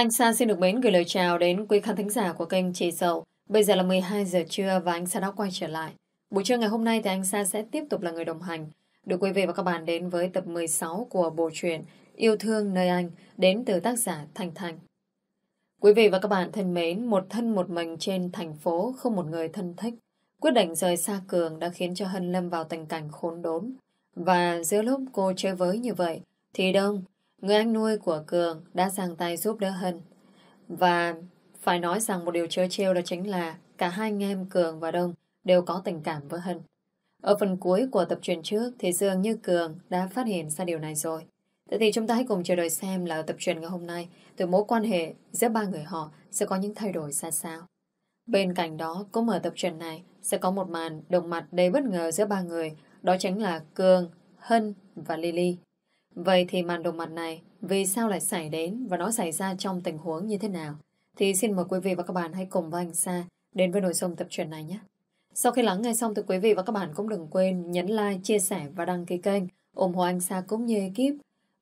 Anh Sa xin được mến gửi lời chào đến quý khán thính giả của kênh Chị Sầu. Bây giờ là 12 giờ trưa và anh Sa đã quay trở lại. Buổi trưa ngày hôm nay thì anh Sa sẽ tiếp tục là người đồng hành. Được quý vị và các bạn đến với tập 16 của bộ truyện Yêu thương nơi anh đến từ tác giả Thành Thành. Quý vị và các bạn thân mến, một thân một mình trên thành phố không một người thân thích. Quyết định rời xa Cường đã khiến cho Hân lâm vào tình cảnh khốn đốn. Và giữa lúc cô chơi với như vậy, thì Đông, người anh nuôi của Cường đã giang tay giúp đỡ Hân. Và phải nói rằng một điều chơi trêu đó chính là cả hai anh em Cường và Đông đều có tình cảm với Hân. Ở phần cuối của tập truyền trước thì dường như Cường đã phát hiện ra điều này rồi. Thế thì chúng ta hãy cùng chờ đợi xem là ở tập truyền ngày hôm nay từ mối quan hệ giữa ba người họ sẽ có những thay đổi ra sao. Bên cạnh đó, cũng ở tập truyền này sẽ có một màn đồng mặt đầy bất ngờ giữa ba người, đó chính là Cường, Hân và Lily. Vậy thì màn đồng mặt này vì sao lại xảy đến và nó xảy ra trong tình huống như thế nào? Thì xin mời quý vị và các bạn hãy cùng với anh Sa đến với nội dung tập truyện này nhé. Sau khi lắng nghe xong thì quý vị và các bạn cũng đừng quên nhấn like, chia sẻ và đăng ký kênh ủng hộ anh Sa cũng như ekip.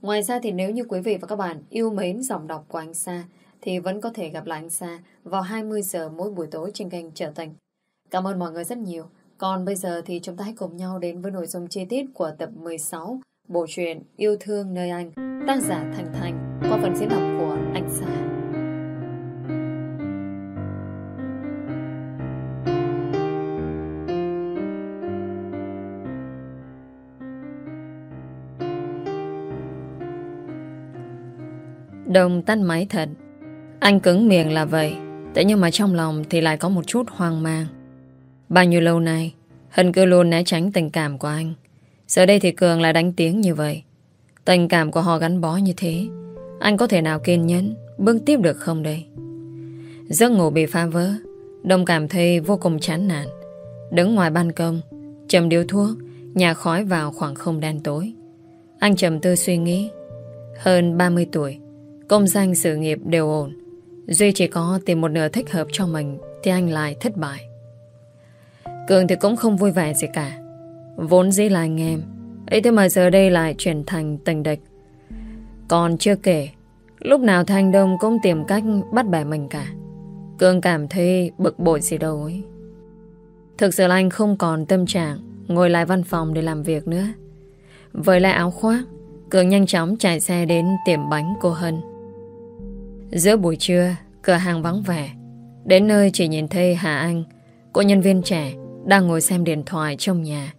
Ngoài ra thì nếu như quý vị và các bạn yêu mến giọng đọc của anh Sa thì vẫn có thể gặp lại anh Sa vào 20 giờ mỗi buổi tối trên kênh Trở thành Cảm ơn mọi người rất nhiều. Còn bây giờ thì chúng ta hãy cùng nhau đến với nội dung chi tiết của tập 16 bộ truyện Yêu Thương Nơi Anh, tác giả Thành Thành, qua phần diễn đọc của anh Sa. Đồng tắt máy thật. Anh cứng miệng là vậy, Thế nhưng mà trong lòng thì lại có một chút hoang mang. Bao nhiêu lâu nay, Hân cứ luôn né tránh tình cảm của anh. Giờ đây thì Cường lại đánh tiếng như vậy. Tình cảm của họ gắn bó như thế, Anh có thể nào kiên nhẫn Bước tiếp được không đây? Giấc ngủ bị phá vỡ Đông cảm thấy vô cùng chán nản. Đứng ngoài ban công Chầm điếu thuốc Nhà khói vào khoảng không đen tối. Anh trầm tư suy nghĩ. Hơn 30 tuổi, Công danh sự nghiệp đều ổn. Duy chỉ có tìm một nửa thích hợp cho mình Thì anh lại thất bại. Cường thì cũng không vui vẻ gì cả. Vốn dĩ là anh em. Ấy thế mà giờ đây lại chuyển thành tình địch. Còn chưa kể, Lúc nào Thanh Đông cũng tìm cách bắt bẻ mình cả. Cường cảm thấy bực bội gì đâu ấy. Thực sự là anh không còn tâm trạng Ngồi lại văn phòng để làm việc nữa. Với lại áo khoác, Cường nhanh chóng chạy xe đến tiệm bánh cô Hân. Giữa buổi trưa, Cửa hàng vắng vẻ. Đến nơi chỉ nhìn thấy Hà Anh, Cô nhân viên trẻ Đang ngồi xem điện thoại trong nhà.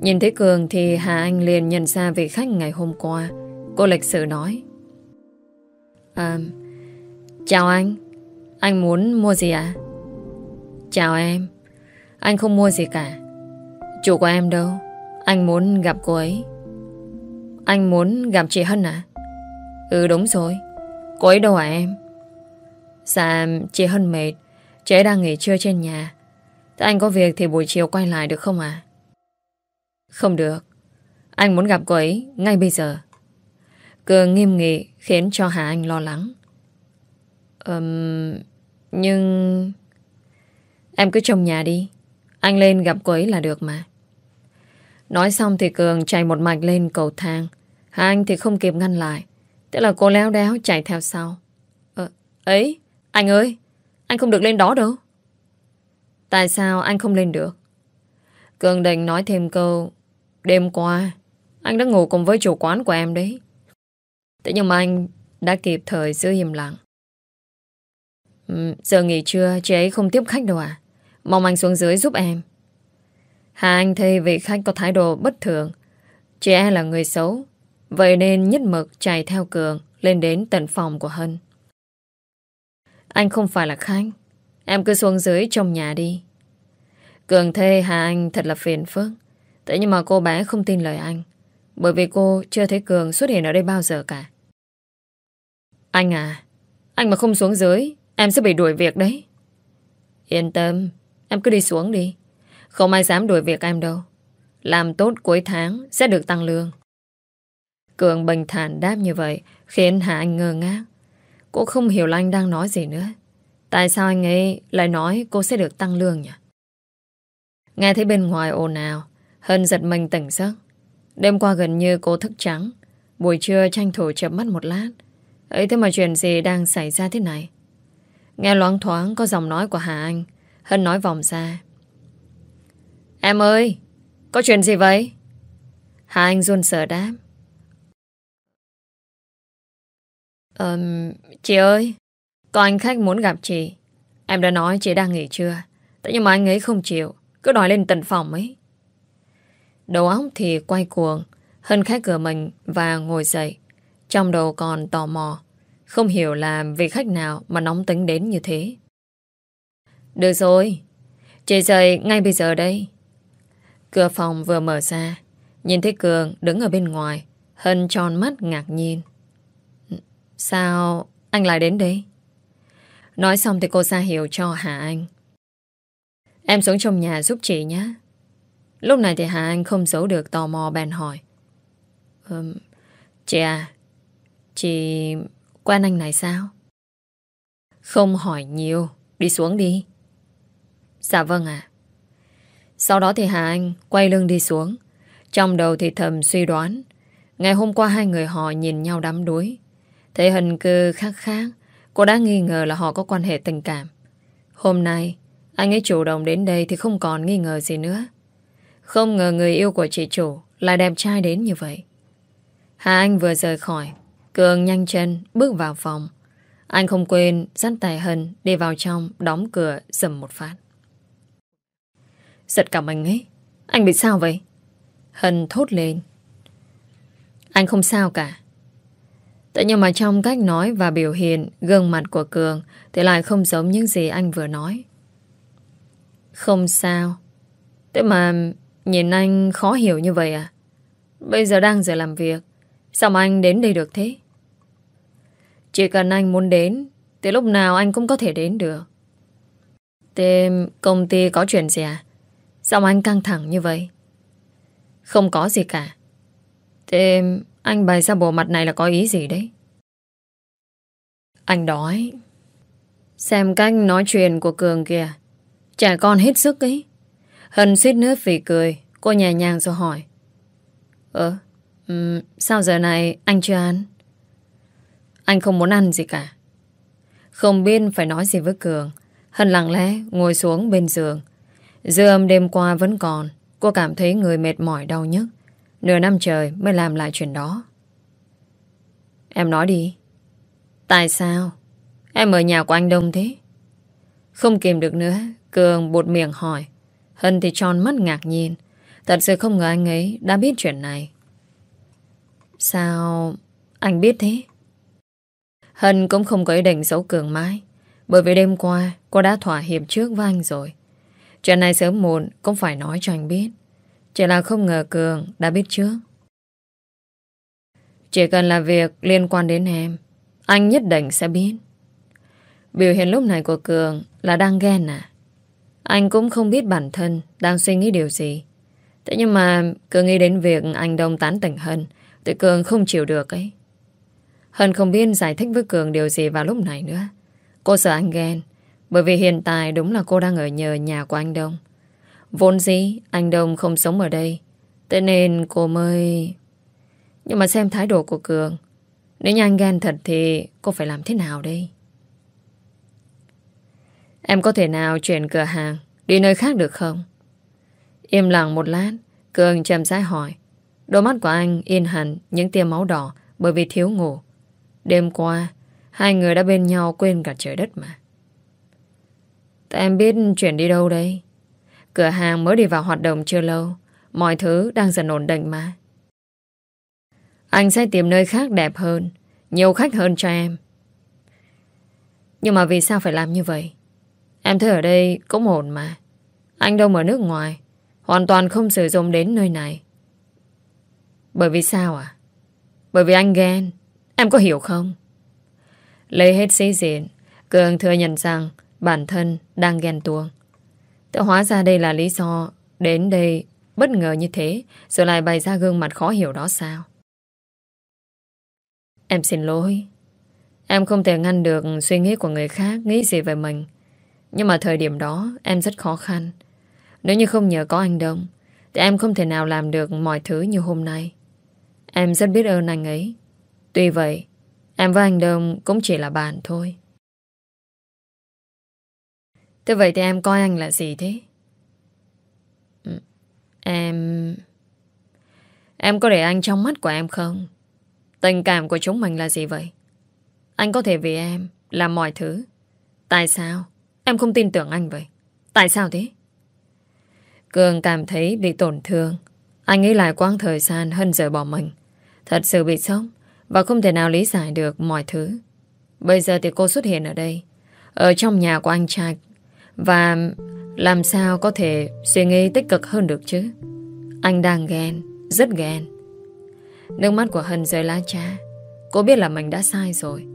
Nhìn thấy Cường thì Hà Anh liền nhận ra vị khách ngày hôm qua. Cô lịch sự nói. À Chào anh. Anh muốn mua gì ạ? Chào em. Anh không mua gì cả. Chủ của em đâu? Anh muốn gặp cô ấy. Anh muốn gặp chị Hân à Ừ đúng rồi. Cô ấy đâu hả em? Dạ chị Hân mệt. Chị ấy đang nghỉ trưa trên nhà. Thế anh có việc thì buổi chiều quay lại được không ạ? Không được. Anh muốn gặp cô ấy ngay bây giờ. Cường nghiêm nghị Khiến cho Hà Anh lo lắng. Um, Nhưng Em cứ trong nhà đi. Anh lên gặp cô ấy là được mà. Nói xong thì Cường chạy một mạch lên cầu thang. Hà Anh thì không kịp ngăn lại. Thế là cô léo đéo chạy theo sau. Ờ, ấy, anh ơi, anh không được lên đó đâu. Tại sao anh không lên được? Cường định nói thêm câu, đêm qua, anh đã ngủ cùng với chủ quán của em đấy. Thế nhưng mà anh đã kịp thời giữ im lặng. Ừ, giờ nghỉ trưa, chị ấy không tiếp khách đâu à? Mong anh xuống dưới giúp em. Hà Anh thấy vị khách có thái độ bất thường. Chị e là người xấu, Vậy nên nhất mực chạy theo Cường lên đến tận phòng của Hân. Anh không phải là khách. Em cứ xuống dưới trong nhà đi. Cường thê Hà Anh thật là phiền phức. Thế nhưng mà cô bé không tin lời anh. Bởi vì cô chưa thấy Cường xuất hiện ở đây bao giờ cả. Anh à, anh mà không xuống dưới, em sẽ bị đuổi việc đấy. Yên tâm, em cứ đi xuống đi. Không ai dám đuổi việc em đâu. Làm tốt cuối tháng sẽ được tăng lương. Cường bình thản đáp như vậy khiến Hà Anh ngơ ngác. Cô không hiểu là anh đang nói gì nữa. Tại sao anh ấy lại nói cô sẽ được tăng lương nhỉ? Nghe thấy bên ngoài ồn ào, Hân giật mình tỉnh giấc. Đêm qua gần như cô thức trắng. Buổi trưa tranh thủ chập mắt một lát. ấy thế mà chuyện gì đang xảy ra thế này? Nghe loáng thoáng có giọng nói của Hà Anh. Hân nói vòng ra. Em ơi, có chuyện gì vậy? Hà Anh run sợ đáp. Um, chị ơi, có anh khách muốn gặp chị. Em đã nói chị đang nghỉ chưa? Tại nhưng mà anh ấy không chịu, cứ đòi lên tận phòng ấy. Đầu óc thì quay cuồng, Hân khách cửa mình và ngồi dậy. Trong đầu còn tò mò, không hiểu là vị khách nào mà nóng tính đến như thế. Được rồi, chị dậy ngay bây giờ đây. Cửa phòng vừa mở ra, nhìn thấy Cường đứng ở bên ngoài, Hân tròn mắt ngạc nhiên. Sao anh lại đến đây? Nói xong thì cô ra hiểu cho Hà Anh. Em xuống trong nhà giúp chị nhé. Lúc này thì Hà Anh không giấu được tò mò bèn hỏi. Um, chị à, chị quen anh này sao? Không hỏi nhiều, đi xuống đi. Dạ vâng ạ. Sau đó thì Hà Anh quay lưng đi xuống. Trong đầu thì thầm suy đoán. Ngày hôm qua hai người họ nhìn nhau đắm đuối. Thấy hình cơ khác khác, cô đã nghi ngờ là họ có quan hệ tình cảm. Hôm nay, anh ấy chủ động đến đây thì không còn nghi ngờ gì nữa. Không ngờ người yêu của chị chủ lại đẹp trai đến như vậy. Hà Anh vừa rời khỏi, Cường nhanh chân bước vào phòng. Anh không quên dắt tài Hân đi vào trong, đóng cửa, dầm một phát. Giật cả mình ấy. Anh bị sao vậy? Hân thốt lên. Anh không sao cả. Tại nhưng mà trong cách nói và biểu hiện gương mặt của Cường thì lại không giống những gì anh vừa nói. Không sao. Thế mà nhìn anh khó hiểu như vậy à? Bây giờ đang giờ làm việc. Sao mà anh đến đây được thế? Chỉ cần anh muốn đến, thì lúc nào anh cũng có thể đến được. Thế công ty có chuyện gì à? Sao anh căng thẳng như vậy? Không có gì cả. Thế anh bày ra bộ mặt này là có ý gì đấy? Anh đói. Xem cách nói chuyện của Cường kìa. Trẻ con hết sức ấy. Hân suýt nước vì cười. Cô nhẹ nhàng rồi hỏi. Ờ, um, sao giờ này anh chưa ăn? Anh không muốn ăn gì cả. Không biết phải nói gì với Cường. Hân lặng lẽ ngồi xuống bên giường. Dư âm đêm qua vẫn còn. Cô cảm thấy người mệt mỏi đau nhức. Nửa năm trời mới làm lại chuyện đó. Em nói đi. Tại sao? Em ở nhà của anh Đông thế? Không kìm được nữa, Cường bột miệng hỏi. Hân thì tròn mắt ngạc nhiên. Thật sự không ngờ anh ấy đã biết chuyện này. Sao anh biết thế? Hân cũng không có ý định giấu Cường mãi. Bởi vì đêm qua cô đã thỏa hiệp trước với anh rồi. Chuyện này sớm muộn cũng phải nói cho anh biết. Chỉ là không ngờ Cường đã biết trước. Chỉ cần là việc liên quan đến em, anh nhất định sẽ biết. Biểu hiện lúc này của Cường là đang ghen à? Anh cũng không biết bản thân đang suy nghĩ điều gì. Thế nhưng mà cứ nghĩ đến việc anh Đông tán tỉnh Hân thì Cường không chịu được ấy. Hân không biết giải thích với Cường điều gì vào lúc này nữa. Cô sợ anh ghen, bởi vì hiện tại đúng là cô đang ở nhờ nhà của anh Đông. Vốn dĩ, anh Đông không sống ở đây. Thế nên cô mới... Nhưng mà xem thái độ của Cường. Nếu như anh ghen thật thì cô phải làm thế nào đây? Em có thể nào chuyển cửa hàng đi nơi khác được không? Im lặng một lát, Cường chậm rãi hỏi. Đôi mắt của anh yên hẳn những tia máu đỏ bởi vì thiếu ngủ. Đêm qua, hai người đã bên nhau quên cả trời đất mà. Tại em biết chuyển đi đâu đây? Cửa hàng mới đi vào hoạt động chưa lâu. Mọi thứ đang dần ổn định mà. Anh sẽ tìm nơi khác đẹp hơn, nhiều khách hơn cho em. Nhưng mà vì sao phải làm như vậy? Em thấy ở đây cũng ổn mà. Anh đâu ở nước ngoài, hoàn toàn không sử dụng đến nơi này. Bởi vì sao à? Bởi vì anh ghen. Em có hiểu không? Lấy hết sĩ diện, Cường thừa nhận rằng bản thân đang ghen tuông. Tự hóa ra đây là lý do đến đây bất ngờ như thế rồi lại bày ra gương mặt khó hiểu đó sao? Em xin lỗi. Em không thể ngăn được suy nghĩ của người khác nghĩ gì về mình. Nhưng mà thời điểm đó em rất khó khăn. Nếu như không nhờ có anh Đông thì em không thể nào làm được mọi thứ như hôm nay. Em rất biết ơn anh ấy. Tuy vậy, Em với anh Đông cũng chỉ là bạn thôi. Thế vậy thì em coi anh là gì thế? Ừ, em... Em có để anh trong mắt của em không? Tình cảm của chúng mình là gì vậy? Anh có thể vì em làm mọi thứ. Tại sao? Em không tin tưởng anh vậy. Tại sao thế? Cường cảm thấy bị tổn thương. Anh nghĩ lại quãng thời gian hơn rời bỏ mình. Thật sự bị sốc và không thể nào lý giải được mọi thứ. Bây giờ thì cô xuất hiện ở đây, ở trong nhà của anh trai. Và làm sao có thể suy nghĩ tích cực hơn được chứ? Anh đang ghen, rất ghen. Nước mắt của Hân rơi lá cha. Cô biết là mình đã sai rồi.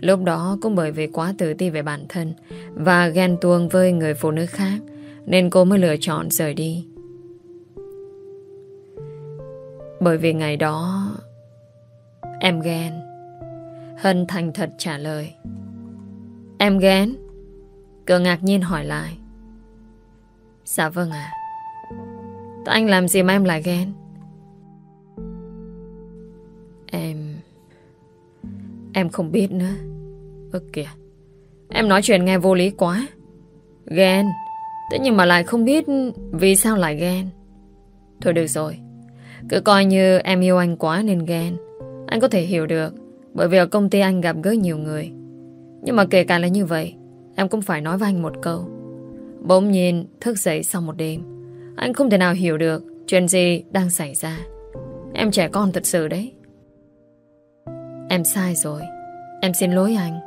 Lúc đó cũng bởi vì quá tự ti về bản thân và ghen tuông với người phụ nữ khác, nên cô mới lựa chọn rời đi. Bởi vì ngày đó, Em ghen. Hân thành thật trả lời. Em ghen? Cờ ngạc nhiên hỏi lại. Dạ vâng ạ. Tại anh làm gì mà em lại ghen? Em Em không biết nữa. Ơ kìa. Em nói chuyện nghe vô lý quá. Ghen. Thế nhưng mà lại không biết Vì sao lại ghen. Thôi được rồi. Cứ coi như em yêu anh quá nên ghen. Anh có thể hiểu được, Bởi vì ở công ty anh gặp gỡ nhiều người. Nhưng mà kể cả là như vậy, Em cũng phải nói với anh một câu. Bỗng nhiên, thức dậy sau một đêm, Anh không thể nào hiểu được Chuyện gì đang xảy ra. Em trẻ con thật sự đấy. Em sai rồi. Em xin lỗi anh.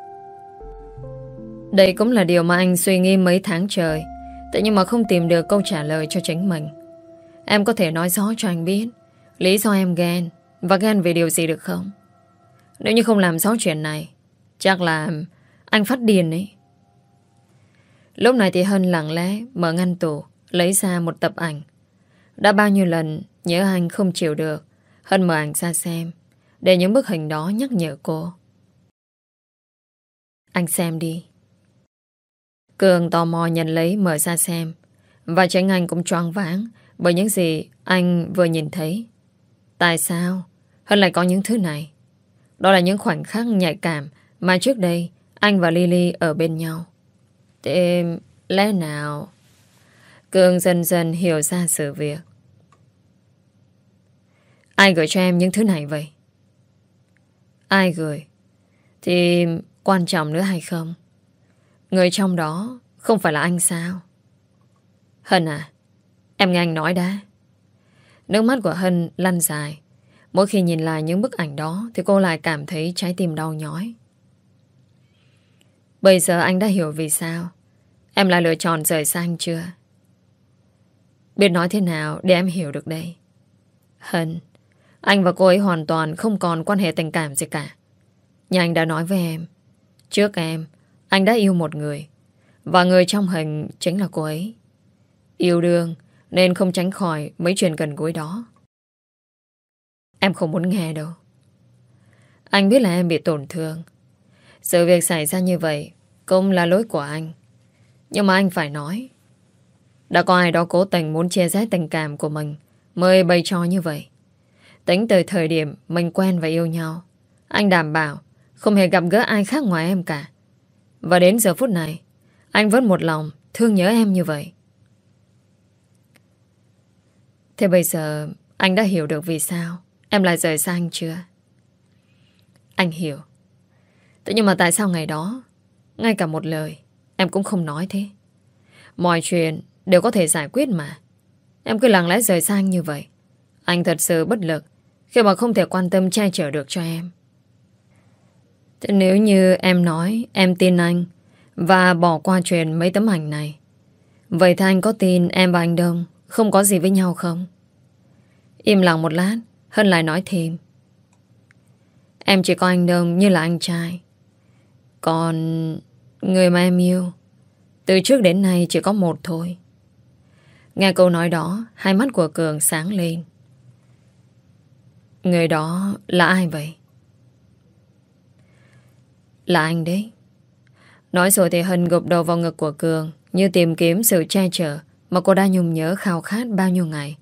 Đây cũng là điều mà anh suy nghĩ mấy tháng trời. Thế nhưng mà không tìm được câu trả lời cho chính mình. Em có thể nói rõ cho anh biết Lý do em ghen Và ghen về điều gì được không? Nếu như không làm rõ chuyện này, Chắc là anh phát điên ấy. Lúc này thì Hân lặng lẽ Mở ngăn tủ, Lấy ra một tập ảnh. Đã bao nhiêu lần nhớ anh không chịu được, Hân mở ảnh ra xem, Để những bức hình đó nhắc nhở cô. Anh xem đi. Cường tò mò nhận lấy, mở ra xem. Và tránh anh cũng choáng váng, Bởi những gì anh vừa nhìn thấy. Tại sao? Hân lại có những thứ này. Đó là những khoảnh khắc nhạy cảm Mà trước đây anh và Lily ở bên nhau. Thế lẽ nào? Cường dần dần hiểu ra sự việc. Ai gửi cho em những thứ này vậy? Ai gửi? Thì quan trọng nữa hay không? Người trong đó không phải là anh sao? Hân à, em nghe anh nói đã. Nước mắt của Hân lăn dài. Mỗi khi nhìn lại những bức ảnh đó thì cô lại cảm thấy trái tim đau nhói. Bây giờ anh đã hiểu vì sao em lại lựa chọn rời xa anh chưa? Biết nói thế nào để em hiểu được đây? Hân, anh và cô ấy hoàn toàn không còn quan hệ tình cảm gì cả. Nhưng anh đã nói với em, trước em, anh đã yêu một người, Và người trong hình chính là cô ấy. Yêu đương, Nên không tránh khỏi mấy chuyện gần gũi đó. Em không muốn nghe đâu. Anh biết là em bị tổn thương. Sự việc xảy ra như vậy Cũng là lỗi của anh. Nhưng mà anh phải nói, Đã có ai đó cố tình muốn chia rẽ tình cảm của mình Mới bày cho như vậy. Tính từ thời điểm Mình quen và yêu nhau, Anh đảm bảo Không hề gặp gỡ ai khác ngoài em cả và đến giờ phút này, Anh vẫn một lòng thương nhớ em như vậy. Thế bây giờ Anh đã hiểu được vì sao Em lại rời xa anh chưa? Anh hiểu. Thế nhưng mà tại sao ngày đó, Ngay cả một lời, Em cũng không nói thế? Mọi chuyện đều có thể giải quyết mà. Em cứ lặng lẽ rời xa anh như vậy. Anh thật sự bất lực Khi mà không thể quan tâm che chở được cho em. Thế nếu như em nói em tin anh và bỏ qua chuyện mấy tấm ảnh này, vậy thì anh có tin em và anh Đông không có gì với nhau không? Im lặng một lát, Hân lại nói thêm. Em chỉ coi anh Đông như là anh trai. Còn người mà em yêu, từ trước đến nay chỉ có một thôi. Nghe câu nói đó, hai mắt của Cường sáng lên. Người đó là ai vậy? Là anh đấy Nói rồi thì Hân gục đầu vào ngực của Cường Như tìm kiếm sự che chở Mà cô đã nhung nhớ khao khát bao nhiêu ngày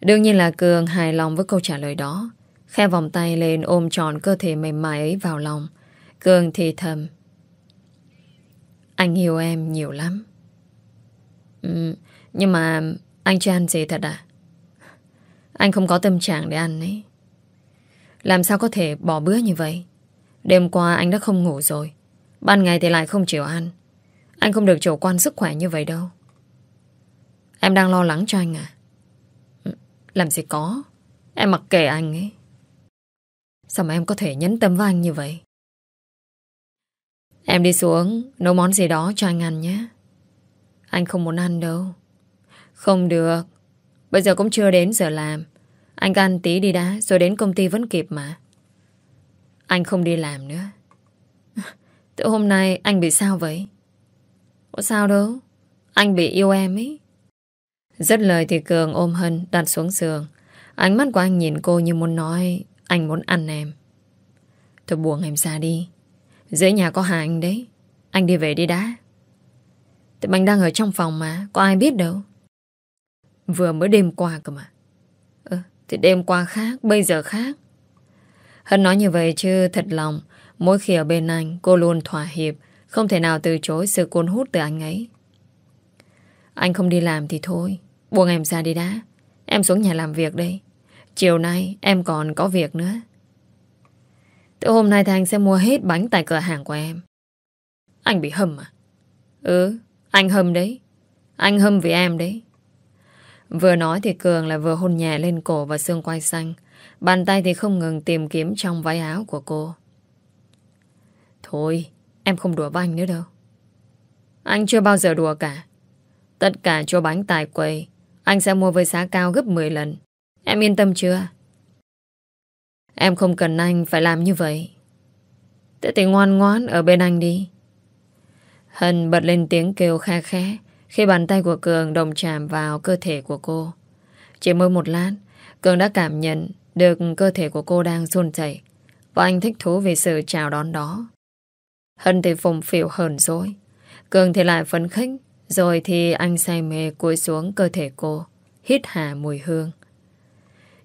Đương nhiên là Cường hài lòng với câu trả lời đó Khe vòng tay lên ôm trọn cơ thể mềm mại ấy vào lòng. Cường thì thầm. Anh yêu em nhiều lắm. Ừ, nhưng mà anh chưa ăn gì thật à? Anh không có tâm trạng để ăn ấy. Làm sao có thể bỏ bữa như vậy? Đêm qua anh đã không ngủ rồi. Ban ngày thì lại không chịu ăn. Anh không được chủ quan sức khỏe như vậy đâu. Em đang lo lắng cho anh à? Ừ, làm gì có. Em mặc kệ anh ấy. Sao mà em có thể nhấn tâm với anh như vậy? Em đi xuống, nấu món gì đó cho anh ăn nhé. Anh không muốn ăn đâu. Không được. Bây giờ cũng chưa đến giờ làm. Anh ăn tí đi đã, rồi đến công ty vẫn kịp mà. Anh không đi làm nữa. Từ hôm nay anh bị sao vậy? Có sao đâu. Anh bị yêu em ấy. Rất lời thì Cường ôm Hân đặt xuống giường. Ánh mắt của anh nhìn cô như muốn nói anh muốn ăn em. Tôi buồn em ra đi. Dưới nhà có Hà anh đấy. Anh đi về đi đã. Thì anh đang ở trong phòng mà. Có ai biết đâu. Vừa mới đêm qua cơ mà. Ừ, thì đêm qua khác, bây giờ khác. Hân nói như vậy chứ thật lòng, mỗi khi ở bên anh, cô luôn thỏa hiệp, không thể nào từ chối sự cuốn hút từ anh ấy. Anh không đi làm thì thôi, buông em ra đi đã. Em xuống nhà làm việc đây. Chiều nay em còn có việc nữa. Từ hôm nay thì anh sẽ mua hết bánh tại cửa hàng của em. Anh bị hâm à? Ừ, anh hâm đấy. Anh hâm vì em đấy. Vừa nói thì Cường là vừa hôn nhẹ lên cổ và xương quai xanh. Bàn tay thì không ngừng tìm kiếm trong váy áo của cô. Thôi, em không đùa với anh nữa đâu. Anh chưa bao giờ đùa cả. Tất cả cho bánh tài quầy, anh sẽ mua với giá cao gấp 10 lần. Em yên tâm chưa? Em không cần anh phải làm như vậy. Thế thì ngoan ngoãn ở bên anh đi. Hân bật lên tiếng kêu kha khẽ khi bàn tay của Cường đồng chạm vào cơ thể của cô. Chỉ mới một lát, Cường đã cảm nhận được cơ thể của cô đang run chảy và anh thích thú về sự chào đón đó. Hân thì phùng phiểu hờn dối. Cường thì lại phấn khích rồi thì anh say mê cúi xuống cơ thể cô, hít hà mùi hương.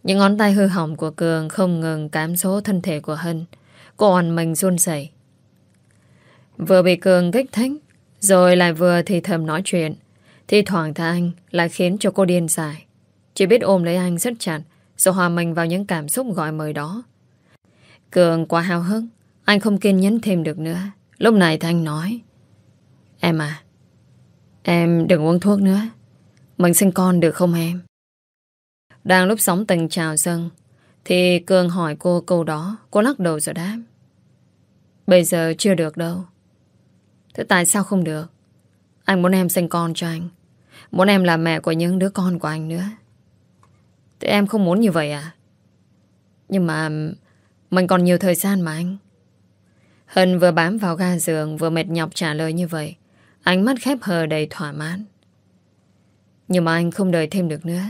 Những ngón tay hư hỏng của Cường không ngừng cám số thân thể của Hân. Cô hoàn mình run rẩy Vừa bị Cường kích thích, rồi lại vừa thì thầm nói chuyện. Thì thoảng thà anh lại khiến cho cô điên dài. Chỉ biết ôm lấy anh rất chặt, rồi hòa mình vào những cảm xúc gọi mời đó. Cường quá hào hứng anh không kiên nhẫn thêm được nữa. Lúc này thì anh nói, Em à, em đừng uống thuốc nữa. Mình sinh con được không em? Đang lúc sóng tình trào dâng Thì Cường hỏi cô câu đó Cô lắc đầu rồi đáp Bây giờ chưa được đâu Thế tại sao không được Anh muốn em sinh con cho anh Muốn em là mẹ của những đứa con của anh nữa Thế em không muốn như vậy à? Nhưng mà Mình còn nhiều thời gian mà anh. Hân vừa bám vào ga giường, Vừa mệt nhọc trả lời như vậy. Ánh mắt khép hờ đầy thỏa mãn. Nhưng mà anh không đợi thêm được nữa.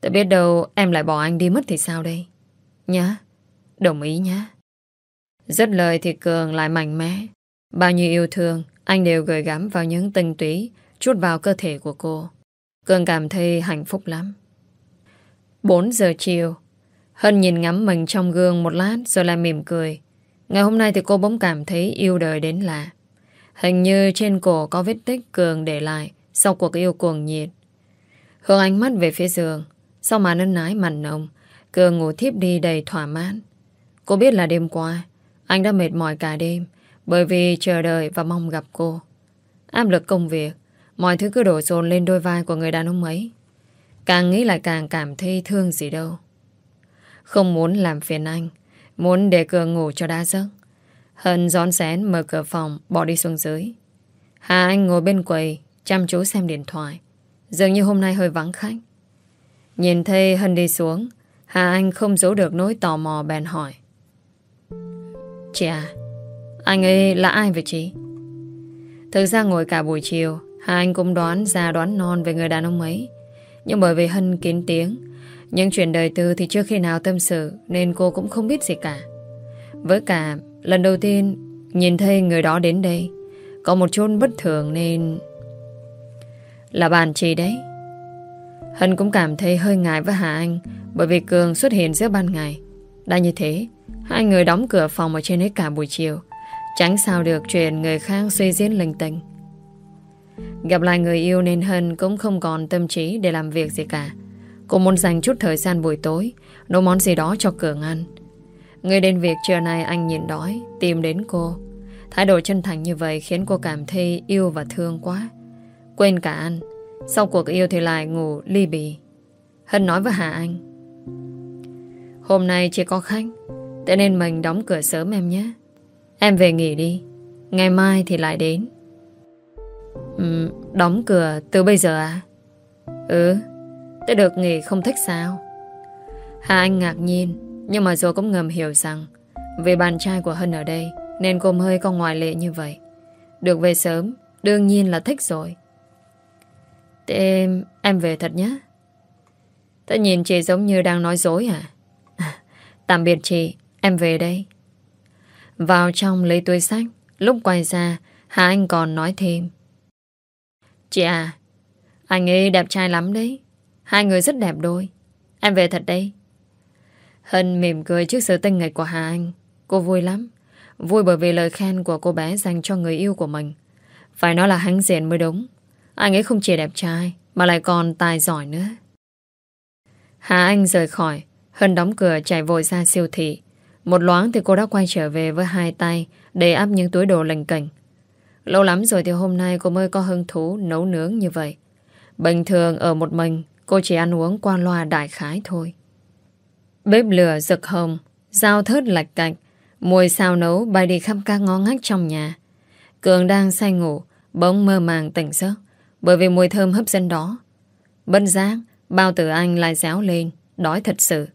Tại biết đâu em lại bỏ anh đi mất thì sao đây? Nhá, Đồng ý nhá. Rất lời thì Cường lại mạnh mẽ. Bao nhiêu yêu thương, Anh đều gửi gắm vào những tinh túy Chút vào cơ thể của cô. Cường cảm thấy hạnh phúc lắm. 4 giờ chiều. Hân nhìn ngắm mình trong gương một lát Rồi lại mỉm cười. Ngày hôm nay thì cô bỗng cảm thấy yêu đời đến lạ. Hình như trên cổ có vết tích Cường để lại Sau cuộc yêu cuồng nhiệt. Hướng ánh mắt về phía giường, sau mà nân nái mặn nồng, Cường ngủ thiếp đi đầy thỏa mãn. Cô biết là đêm qua, Anh đã mệt mỏi cả đêm Bởi vì chờ đợi và mong gặp cô. Áp lực công việc, Mọi thứ cứ đổ dồn lên đôi vai của người đàn ông ấy. Càng nghĩ lại càng cảm thấy thương gì đâu. Không muốn làm phiền anh, Muốn để cửa ngủ cho đa giấc. Hân gión xén mở cửa phòng, Bỏ đi xuống dưới. Hà Anh ngồi bên quầy, Chăm chú xem điện thoại. Dường như hôm nay hơi vắng khách. Nhìn thấy Hân đi xuống, Hà Anh không giấu được nỗi tò mò bèn hỏi. Chị à Anh ấy là ai vậy chị? Thực ra ngồi cả buổi chiều, Hà Anh cũng đoán ra đoán non về người đàn ông ấy. Nhưng bởi vì Hân kín tiếng, Những chuyện đời tư thì chưa khi nào tâm sự, Nên cô cũng không biết gì cả. Với cả, lần đầu tiên Nhìn thấy người đó đến đây, Có một chút bất thường nên Là bạn chị đấy. Hân cũng cảm thấy hơi ngại với Hà Anh, bởi vì Cường xuất hiện giữa ban ngày. Đã như thế, Hai người đóng cửa phòng ở trên hết cả buổi chiều. Tránh sao được chuyện người khác suy diễn linh tinh Gặp lại người yêu nên Hân cũng không còn tâm trí để làm việc gì cả. Cô muốn dành chút thời gian buổi tối, Nấu món gì đó cho Cường ăn. Người đến việc trưa nay anh nhìn đói, Tìm đến cô. Thái độ chân thành như vậy khiến cô cảm thấy yêu và thương quá. Quên cả ăn, Sau cuộc yêu thì lại ngủ ly bì. Hân nói với Hà Anh. Hôm nay chỉ có khách, Thế nên mình đóng cửa sớm em nhé. Em về nghỉ đi, Ngày mai thì lại đến ừ, Đóng cửa từ bây giờ à? Ừ Thế được nghỉ không thích sao? Hà Anh ngạc nhiên Nhưng mà rồi cũng ngầm hiểu rằng Vì bạn trai của Hân ở đây Nên cô hơi có ngoại lệ như vậy. Được về sớm Đương nhiên là thích rồi. Thế em, em về thật nhé. Thế nhìn chị giống như đang nói dối à? Tạm biệt chị Em về đây. Vào trong lấy túi sách Lúc quay ra Hà Anh còn nói thêm. Chị à Anh ấy đẹp trai lắm đấy. Hai người rất đẹp đôi. Em về thật đây Hân mỉm cười trước sự tinh nghịch của Hà Anh. Cô vui lắm. Vui bởi vì lời khen của cô bé dành cho người yêu của mình. Phải nói là hãnh diện mới đúng. Anh ấy không chỉ đẹp trai, Mà lại còn tài giỏi nữa. Hà Anh rời khỏi. Hân đóng cửa chạy vội ra siêu thị. Một loáng thì cô đã quay trở về với hai tay Để áp những túi đồ lành cảnh Lâu lắm rồi thì hôm nay cô mới có hứng thú nấu nướng như vậy. Bình thường ở một mình, Cô chỉ ăn uống qua loa đại khái thôi. Bếp lửa rực hồng Dao thớt lạch cạch, Mùi xào nấu bay đi khắp các ngó ngách trong nhà. Cường đang say ngủ, Bỗng mơ màng tỉnh giấc, Bởi vì mùi thơm hấp dẫn đó. Bất giác, Bao tử anh lại réo lên, Đói thật sự.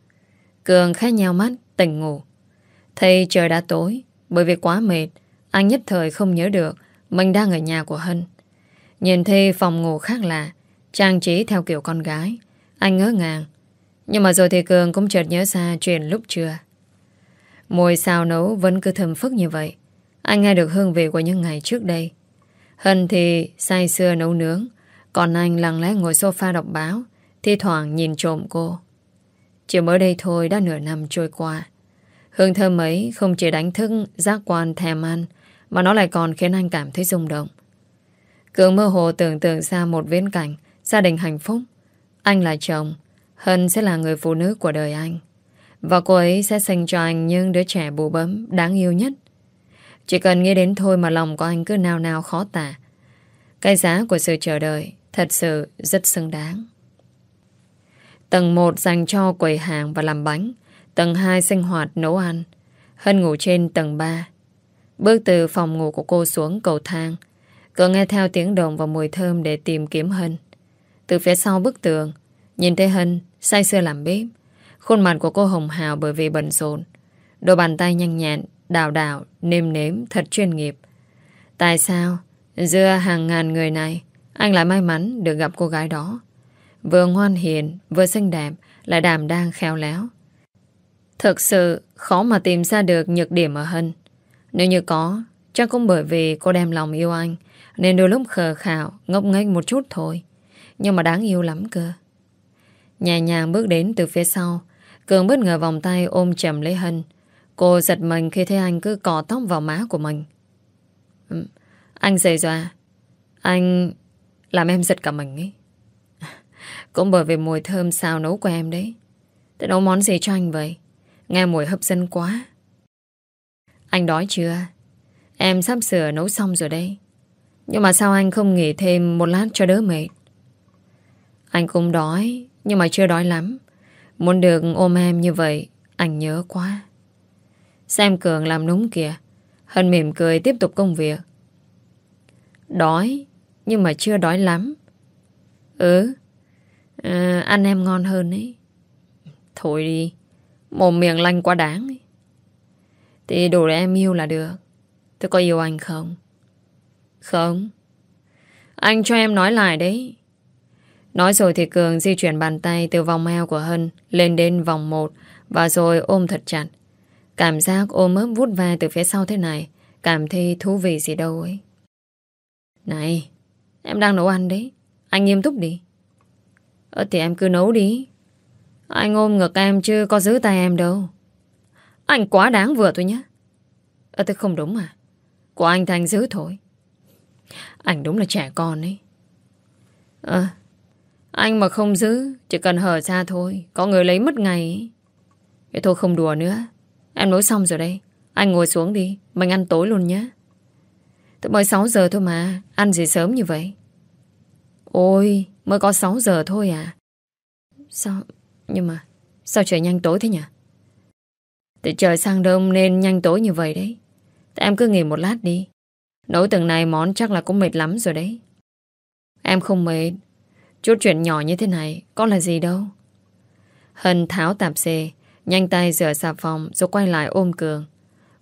Cường khẽ nheo mắt, tỉnh ngủ. Thấy trời đã tối, Bởi vì quá mệt, Anh nhất thời không nhớ được mình đang ở nhà của Hân. Nhìn thấy phòng ngủ khác lạ, Trang trí theo kiểu con gái, Anh ngỡ ngàng. Nhưng mà rồi thì Cường cũng chợt nhớ ra chuyện lúc trưa. Mùi xào nấu vẫn cứ thơm phức như vậy. Anh nghe được hương vị của những ngày trước đây. Hân thì say xưa nấu nướng, Còn anh lặng lẽ ngồi sofa đọc báo, Thi thoảng nhìn trộm cô. Chỉ mới đây thôi đã nửa năm trôi qua. Hương thơm ấy không chỉ đánh thức giác quan thèm ăn mà nó lại còn khiến anh cảm thấy rung động. Cường mơ hồ tưởng tượng ra một viễn cảnh, Gia đình hạnh phúc. Anh là chồng, Hân sẽ là người phụ nữ của đời anh. Và cô ấy sẽ sinh cho anh những đứa trẻ bù bấm, Đáng yêu nhất. Chỉ cần nghĩ đến thôi mà lòng của anh cứ nào nào khó tả. Cái giá của sự chờ đợi Thật sự rất xứng đáng. Tầng 1 dành cho quầy hàng và làm bánh. Tầng 2 sinh hoạt, nấu ăn. Hân ngủ trên tầng 3 Bước từ phòng ngủ của cô xuống cầu thang. Cô nghe theo tiếng động và mùi thơm để tìm kiếm Hân. Từ phía sau bức tường Nhìn thấy Hân say sưa làm bếp. Khuôn mặt của cô hồng hào bởi vì bận rộn. Đôi bàn tay nhanh nhẹn Đào đào, nêm nếm thật chuyên nghiệp. Tại sao Giữa hàng ngàn người này Anh lại may mắn được gặp cô gái đó? Vừa ngoan hiền Vừa xinh đẹp Lại đàm đang khéo léo. Thực sự khó mà tìm ra được nhược điểm ở Hân. Nếu như có Chắc cũng bởi vì cô đem lòng yêu anh Nên đôi lúc khờ khảo Ngốc nghếch một chút thôi. Nhưng mà đáng yêu lắm cơ. Nhẹ nhàng bước đến từ phía sau Cường bất ngờ vòng tay ôm chầm lấy Hân. Cô giật mình khi thấy anh cứ cỏ tóc vào má của mình. Ừ, Anh dày dòa. À? Anh làm em giật cả mình ấy. Cũng bởi vì mùi thơm xào nấu của em đấy. Thế nấu món gì cho anh vậy? Nghe mùi hấp dẫn quá. Anh đói chưa? Em sắp sửa nấu xong rồi đây Nhưng mà sao anh không nghỉ thêm một lát cho đỡ mệt? Anh cũng đói Nhưng mà chưa đói lắm. Muốn được ôm em như vậy Anh nhớ quá. Xem Cường làm núng kìa. Hân mỉm cười tiếp tục công việc. Đói Nhưng mà chưa đói lắm. Ừ à, Ăn em ngon hơn ấy. Thôi đi Mồm miệng lanh quá đáng ấy. Thì đủ để em yêu là được Tôi có yêu anh không Không Anh cho em nói lại đấy Nói rồi thì Cường di chuyển bàn tay từ vòng eo của Hân lên đến vòng 1 và rồi ôm thật chặt. Cảm giác ôm ấp vút ve từ phía sau thế này cảm thấy thú vị gì đâu ấy. Này, em đang nấu ăn đấy. Anh nghiêm túc đi. Ờ thì em cứ nấu đi. Anh ôm ngực em chứ có giữ tay em đâu. Anh quá đáng vừa thôi nhé. Ơ tôi không đúng à? Của anh thành dữ thôi. Anh đúng là trẻ con ấy. Ờ, anh mà không giữ, chỉ cần hở ra thôi, có người lấy mất ngày ấy. Thế thôi không đùa nữa. Em nói xong rồi đây. Anh ngồi xuống đi, mình ăn tối luôn nhé. Tôi mới 6 giờ thôi mà, ăn gì sớm như vậy? Ôi, mới có 6 giờ thôi à? Sao? Nhưng mà, sao trời nhanh tối thế nhỉ? Thì trời sang đông nên nhanh tối như vậy đấy. Thì em cứ nghỉ một lát đi. Nấu từng này món chắc là cũng mệt lắm rồi đấy. Em không mệt. Chút chuyện nhỏ như thế này có là gì đâu. Hân tháo tạp dề nhanh tay rửa xà phòng rồi quay lại ôm Cường.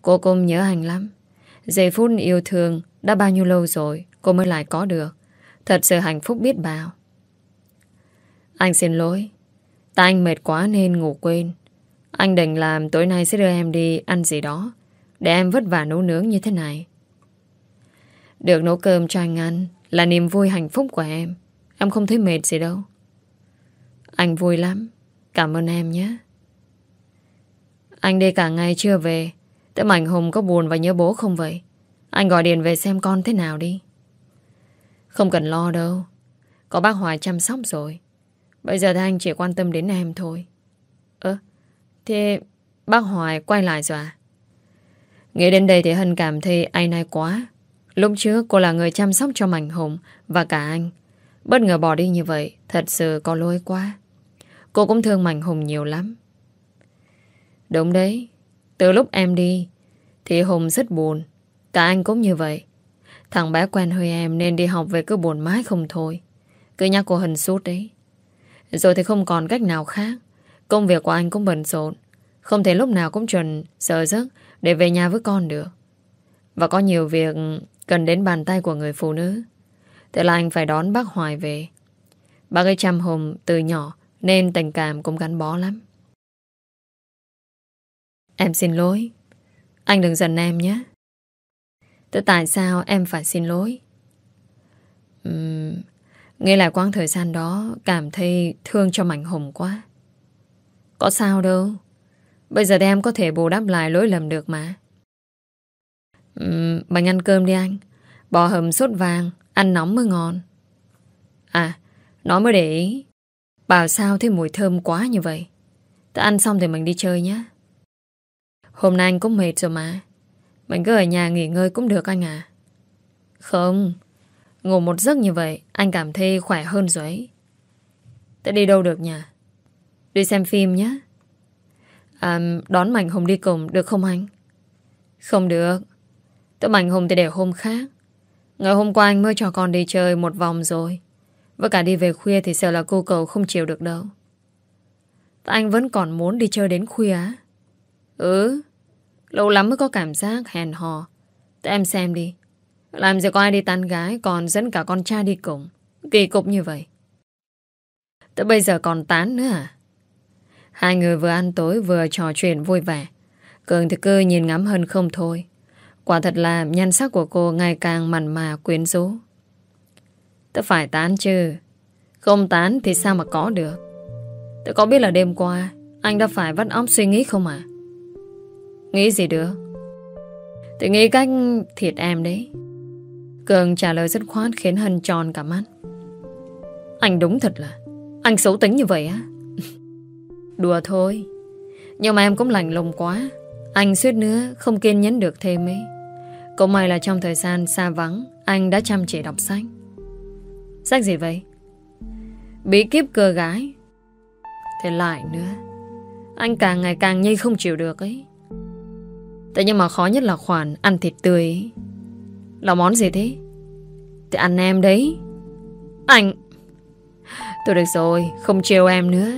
Cô cũng nhớ anh lắm. Giây phút yêu thương đã bao nhiêu lâu rồi cô mới lại có được. Thật sự hạnh phúc biết bao. Anh xin lỗi. Tại anh mệt quá nên ngủ quên. Anh định làm tối nay sẽ đưa em đi ăn gì đó. Để em vất vả nấu nướng như thế này. Được nấu cơm cho anh ăn là niềm vui hạnh phúc của em. Em không thấy mệt gì đâu. Anh vui lắm. Cảm ơn em nhé. Anh đi cả ngày chưa về. Tới Mạnh Hùng có buồn và nhớ bố không vậy? Anh gọi điện về xem con thế nào đi. Không cần lo đâu. Có bác Hoài chăm sóc rồi. Bây giờ thì anh chỉ quan tâm đến em thôi. Ơ, thế bác Hoài quay lại rồi à? Nghĩ đến đây thì Hân cảm thấy ai nai quá. Lúc trước cô là người chăm sóc cho Mạnh Hùng và cả anh. Bất ngờ bỏ đi như vậy, thật sự có lỗi quá. Cô cũng thương Mạnh Hùng nhiều lắm. Đúng đấy, từ lúc em đi thì Hùng rất buồn. Cả anh cũng như vậy. Thằng bé quen hơi em nên đi học về cứ buồn mãi không thôi. Cứ nhắc cô hình suốt đấy. Rồi thì không còn cách nào khác. Công việc của anh cũng bận rộn. Không thể lúc nào cũng chuẩn sợ giấc để về nhà với con được. Và có nhiều việc cần đến bàn tay của người phụ nữ. Thế là anh phải đón bác Hoài về. Bác ấy chăm Hùng từ nhỏ nên tình cảm cũng gắn bó lắm. Em xin lỗi. Anh đừng giận em nhé. Thế tại sao em phải xin lỗi? Uhm, nghe lại quãng thời gian đó cảm thấy thương cho Mạnh Hùng quá. Có sao đâu. Bây giờ em có thể bù đắp lại lỗi lầm được mà. Uhm, bạn ăn cơm đi anh. Bò hầm sốt vàng, ăn nóng mới ngon. À, Nó mới để ý. Bảo sao thấy mùi thơm quá như vậy. Ta ăn xong thì mình đi chơi nhé. Hôm nay anh cũng mệt rồi mà. Mình cứ ở nhà nghỉ ngơi cũng được anh à. Không, ngủ một giấc như vậy anh cảm thấy khỏe hơn rồi ấy. Ta đi đâu được nhỉ? Đi xem phim nhé. À, đón Mạnh Hùng đi cùng được không anh? Không được. Tớ Mạnh Hùng thì để hôm khác. Ngày hôm qua anh mới cho con đi chơi một vòng rồi. Với cả đi về khuya thì sợ là cô cậu không chịu được đâu. Anh vẫn còn muốn đi chơi đến khuya á? Ừ, Lâu lắm mới có cảm giác hèn hò Tại em xem đi Làm gì có ai đi tán gái Còn dẫn cả con trai đi cùng Kỳ cục như vậy Tới bây giờ còn tán nữa à Hai người vừa ăn tối vừa trò chuyện vui vẻ. Cường thì cứ nhìn ngắm hơn không thôi. Quả thật là nhan sắc của cô ngày càng mặn mà quyến rũ. Tớ phải tán chứ. Không tán thì sao mà có được? Tớ có biết là đêm qua, Anh đã phải vắt óc suy nghĩ không à Nghĩ gì được? Tớ nghĩ cách thiệt em đấy. Cường trả lời rất khoát Khiến Hân tròn cả mắt. Anh đúng thật là, Anh xấu tính như vậy á. Đùa thôi. Nhưng mà em cũng lạnh lùng quá. Anh suýt nữa không kiên nhẫn được thêm ấy. Cũng may là trong thời gian xa vắng, Anh đã chăm chỉ đọc sách. Sách gì vậy? Bí kíp cơ gái. Thế lại nữa. Anh càng ngày càng nhây không chịu được ấy. Thế nhưng mà khó nhất là khoản ăn thịt tươi Là món gì thế? Thì ăn em đấy. Anh. Tôi được rồi, Không trêu em nữa.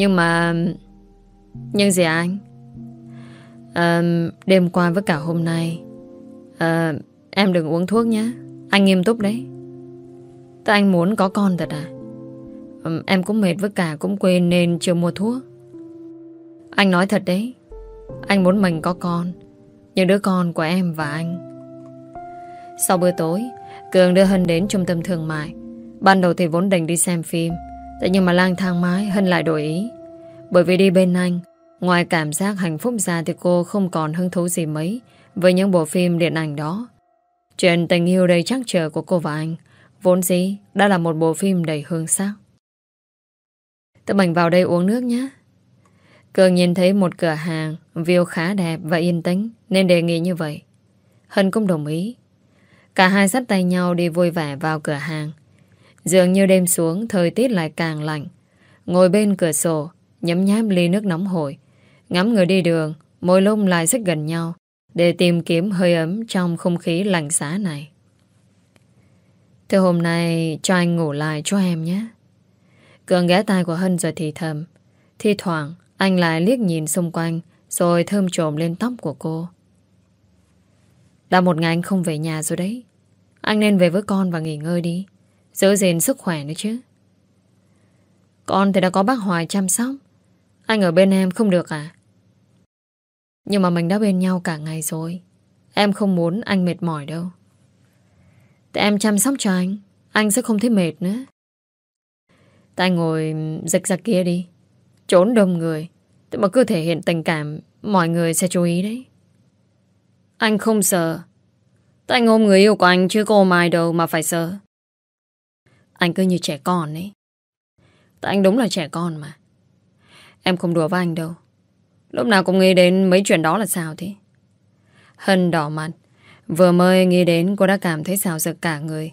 Nhưng mà Nhưng gì anh? À, Đêm qua với cả hôm nay à, Em đừng uống thuốc nhé. Anh nghiêm túc đấy. Tại anh muốn có con thật à? À Em cũng mệt với cả cũng quên Nên chưa mua thuốc. Anh nói thật đấy. Anh muốn mình có con những đứa con của em và anh. Sau bữa tối Cường đưa Hân đến trung tâm thương mại. Ban đầu thì vốn định đi xem phim Thế nhưng mà lang thang mãi, Hân lại đổi ý Bởi vì đi bên anh, Ngoài cảm giác hạnh phúc ra thì cô không còn hứng thú gì mấy với những bộ phim điện ảnh đó. Chuyện tình yêu đầy chắc chờ của cô và anh, vốn dĩ đã là một bộ phim đầy hương sắc. Tụi mình vào đây uống nước nhé. Cường nhìn thấy một cửa hàng, view khá đẹp và yên tĩnh, nên đề nghị như vậy. Hân cũng đồng ý. Cả hai dắt tay nhau đi vui vẻ vào cửa hàng. Dường như đêm xuống thời tiết lại càng lạnh. Ngồi bên cửa sổ, nhấm nháp ly nước nóng hổi. Ngắm người đi đường, môi lông lại rất gần nhau để tìm kiếm hơi ấm trong không khí lạnh giá này. Từ hôm nay cho anh ngủ lại cho em nhé. Cường ghé tai của Hân rồi thì thầm. Thi thoảng anh lại liếc nhìn xung quanh rồi thơm trộm lên tóc của cô. Đã một ngày anh không về nhà rồi đấy. Anh nên về với con và nghỉ ngơi đi. Giữ gìn sức khỏe nữa chứ. Con thì đã có bác Hoài chăm sóc. Anh ở bên em không được à? Nhưng mà mình đã bên nhau cả ngày rồi. Em không muốn anh mệt mỏi đâu. Tại em chăm sóc cho anh Anh sẽ không thấy mệt nữa Tại ngồi dịch ra kia đi Trốn đông người Thế mà cứ thể hiện tình cảm, Mọi người sẽ chú ý đấy Anh không sợ Tại anh ôm người yêu của anh chứ cô mai đâu mà phải sợ anh cứ như trẻ con ấy Tại anh đúng là trẻ con mà Em không đùa với anh đâu Lúc nào cũng nghĩ đến mấy chuyện đó là sao thế Hân đỏ mặt Vừa mới nghĩ đến cô đã cảm thấy xào rực cả người.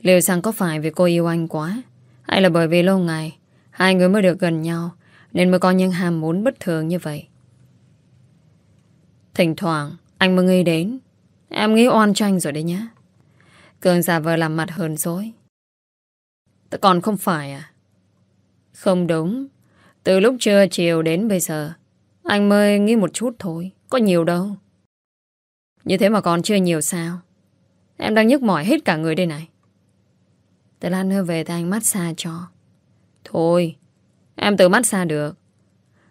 Liệu rằng có phải vì cô yêu anh quá? Hay là bởi vì lâu ngày hai người mới được gần nhau nên mới có những ham muốn bất thường như vậy? Thỉnh thoảng, anh mới nghĩ đến, Em nghĩ oan cho anh rồi đấy nhá Cường giả vờ làm mặt hờn dối Tớ còn không phải à? Không đúng. Từ lúc trưa chiều đến bây giờ, Anh mới nghĩ một chút thôi. Có nhiều đâu. Như thế mà còn chưa nhiều sao? Em đang nhức mỏi hết cả người đây này. Tớ Lan đưa về thì anh massage cho. Thôi, Em tự massage được.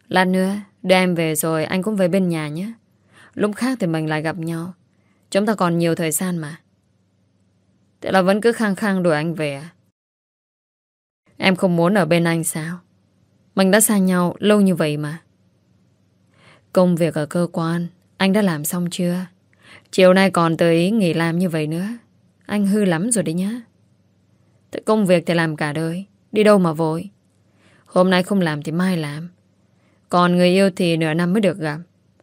Lan nữa Đưa em về rồi anh cũng về bên nhà nhé. Lúc khác thì mình lại gặp nhau. Chúng ta còn nhiều thời gian mà. Thế là vẫn cứ khăng khăng đuổi anh về à? Em không muốn ở bên anh sao? Mình đã xa nhau lâu như vậy mà. Công việc ở cơ quan, Anh đã làm xong chưa? Chiều nay còn tự ý nghỉ làm như vậy nữa. Anh hư lắm rồi đấy nhá. Thế công việc thì làm cả đời, Đi đâu mà vội. Hôm nay không làm thì mai làm. Còn người yêu thì nửa năm mới được gặp.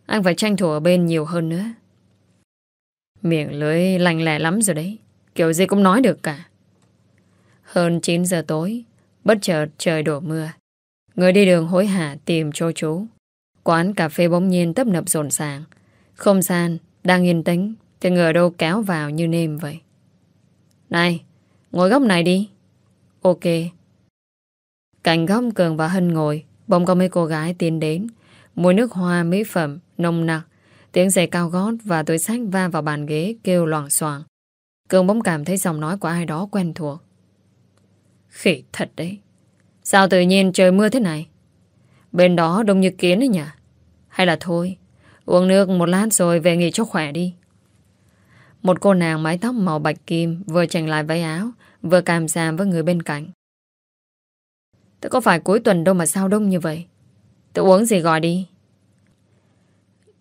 Anh phải tranh thủ ở bên nhiều hơn nữa. Miệng lưới lành lẻ lắm rồi đấy. Kiểu gì cũng nói được cả. Hơn 9 giờ tối Bất chợt trời đổ mưa. Người đi đường hối hả tìm chỗ chú Quán cà phê bỗng nhiên tấp nập rộn ràng. Không gian đang yên tĩnh Thì ngờ đâu kéo vào như nêm vậy. Này, Ngồi góc này đi. Ok. Cạnh góc Cường và Hân ngồi, Bỗng có mấy cô gái tiến đến. Mùi nước hoa, mỹ phẩm, nồng nặc. Tiếng giày cao gót và túi sách va vào bàn ghế Kêu loảng xoảng. Cường bỗng cảm thấy giọng nói của ai đó quen thuộc. Khỉ thật đấy Sao tự nhiên trời mưa thế này Bên đó đông như kiến đấy nhỉ Hay là thôi Uống nước một lát rồi về nghỉ cho khỏe đi. Một cô nàng mái tóc màu bạch kim vừa chành lại váy áo, vừa càm giảm với người bên cạnh. Thế có phải cuối tuần đâu mà sao đông như vậy? tớ uống gì gọi đi.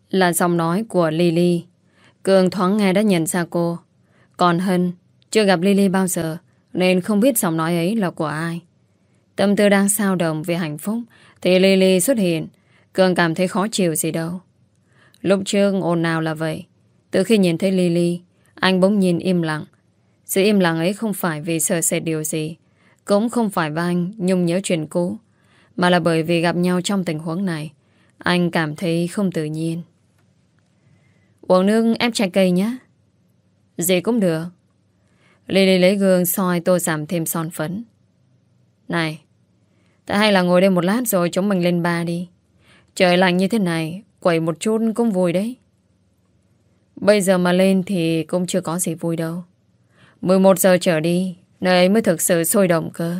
Là giọng nói của Lily. Cường thoáng nghe đã nhận ra cô. Còn Hân, chưa gặp Lily bao giờ, nên không biết giọng nói ấy là của ai. Tâm tư đang sao động vì hạnh phúc, thì Lily xuất hiện. Cường cảm thấy khó chịu gì đâu. Lúc trước ồn nào là vậy Từ khi nhìn thấy Lily Anh bỗng nhìn im lặng Sự im lặng ấy không phải vì sợ sệt điều gì Cũng không phải vì anh nhung nhớ chuyện cũ Mà là bởi vì gặp nhau trong tình huống này Anh cảm thấy không tự nhiên Uống nước ép trái cây nhé Gì cũng được Lily lấy gương soi tô giảm thêm son phấn. Này, Ta hay là ngồi đây một lát rồi chúng mình lên ba đi. Trời lạnh như thế này, Quẩy một chút cũng vui đấy. Bây giờ mà lên thì cũng chưa có gì vui đâu. 11 giờ trở đi, Nơi ấy mới thực sự sôi động cơ.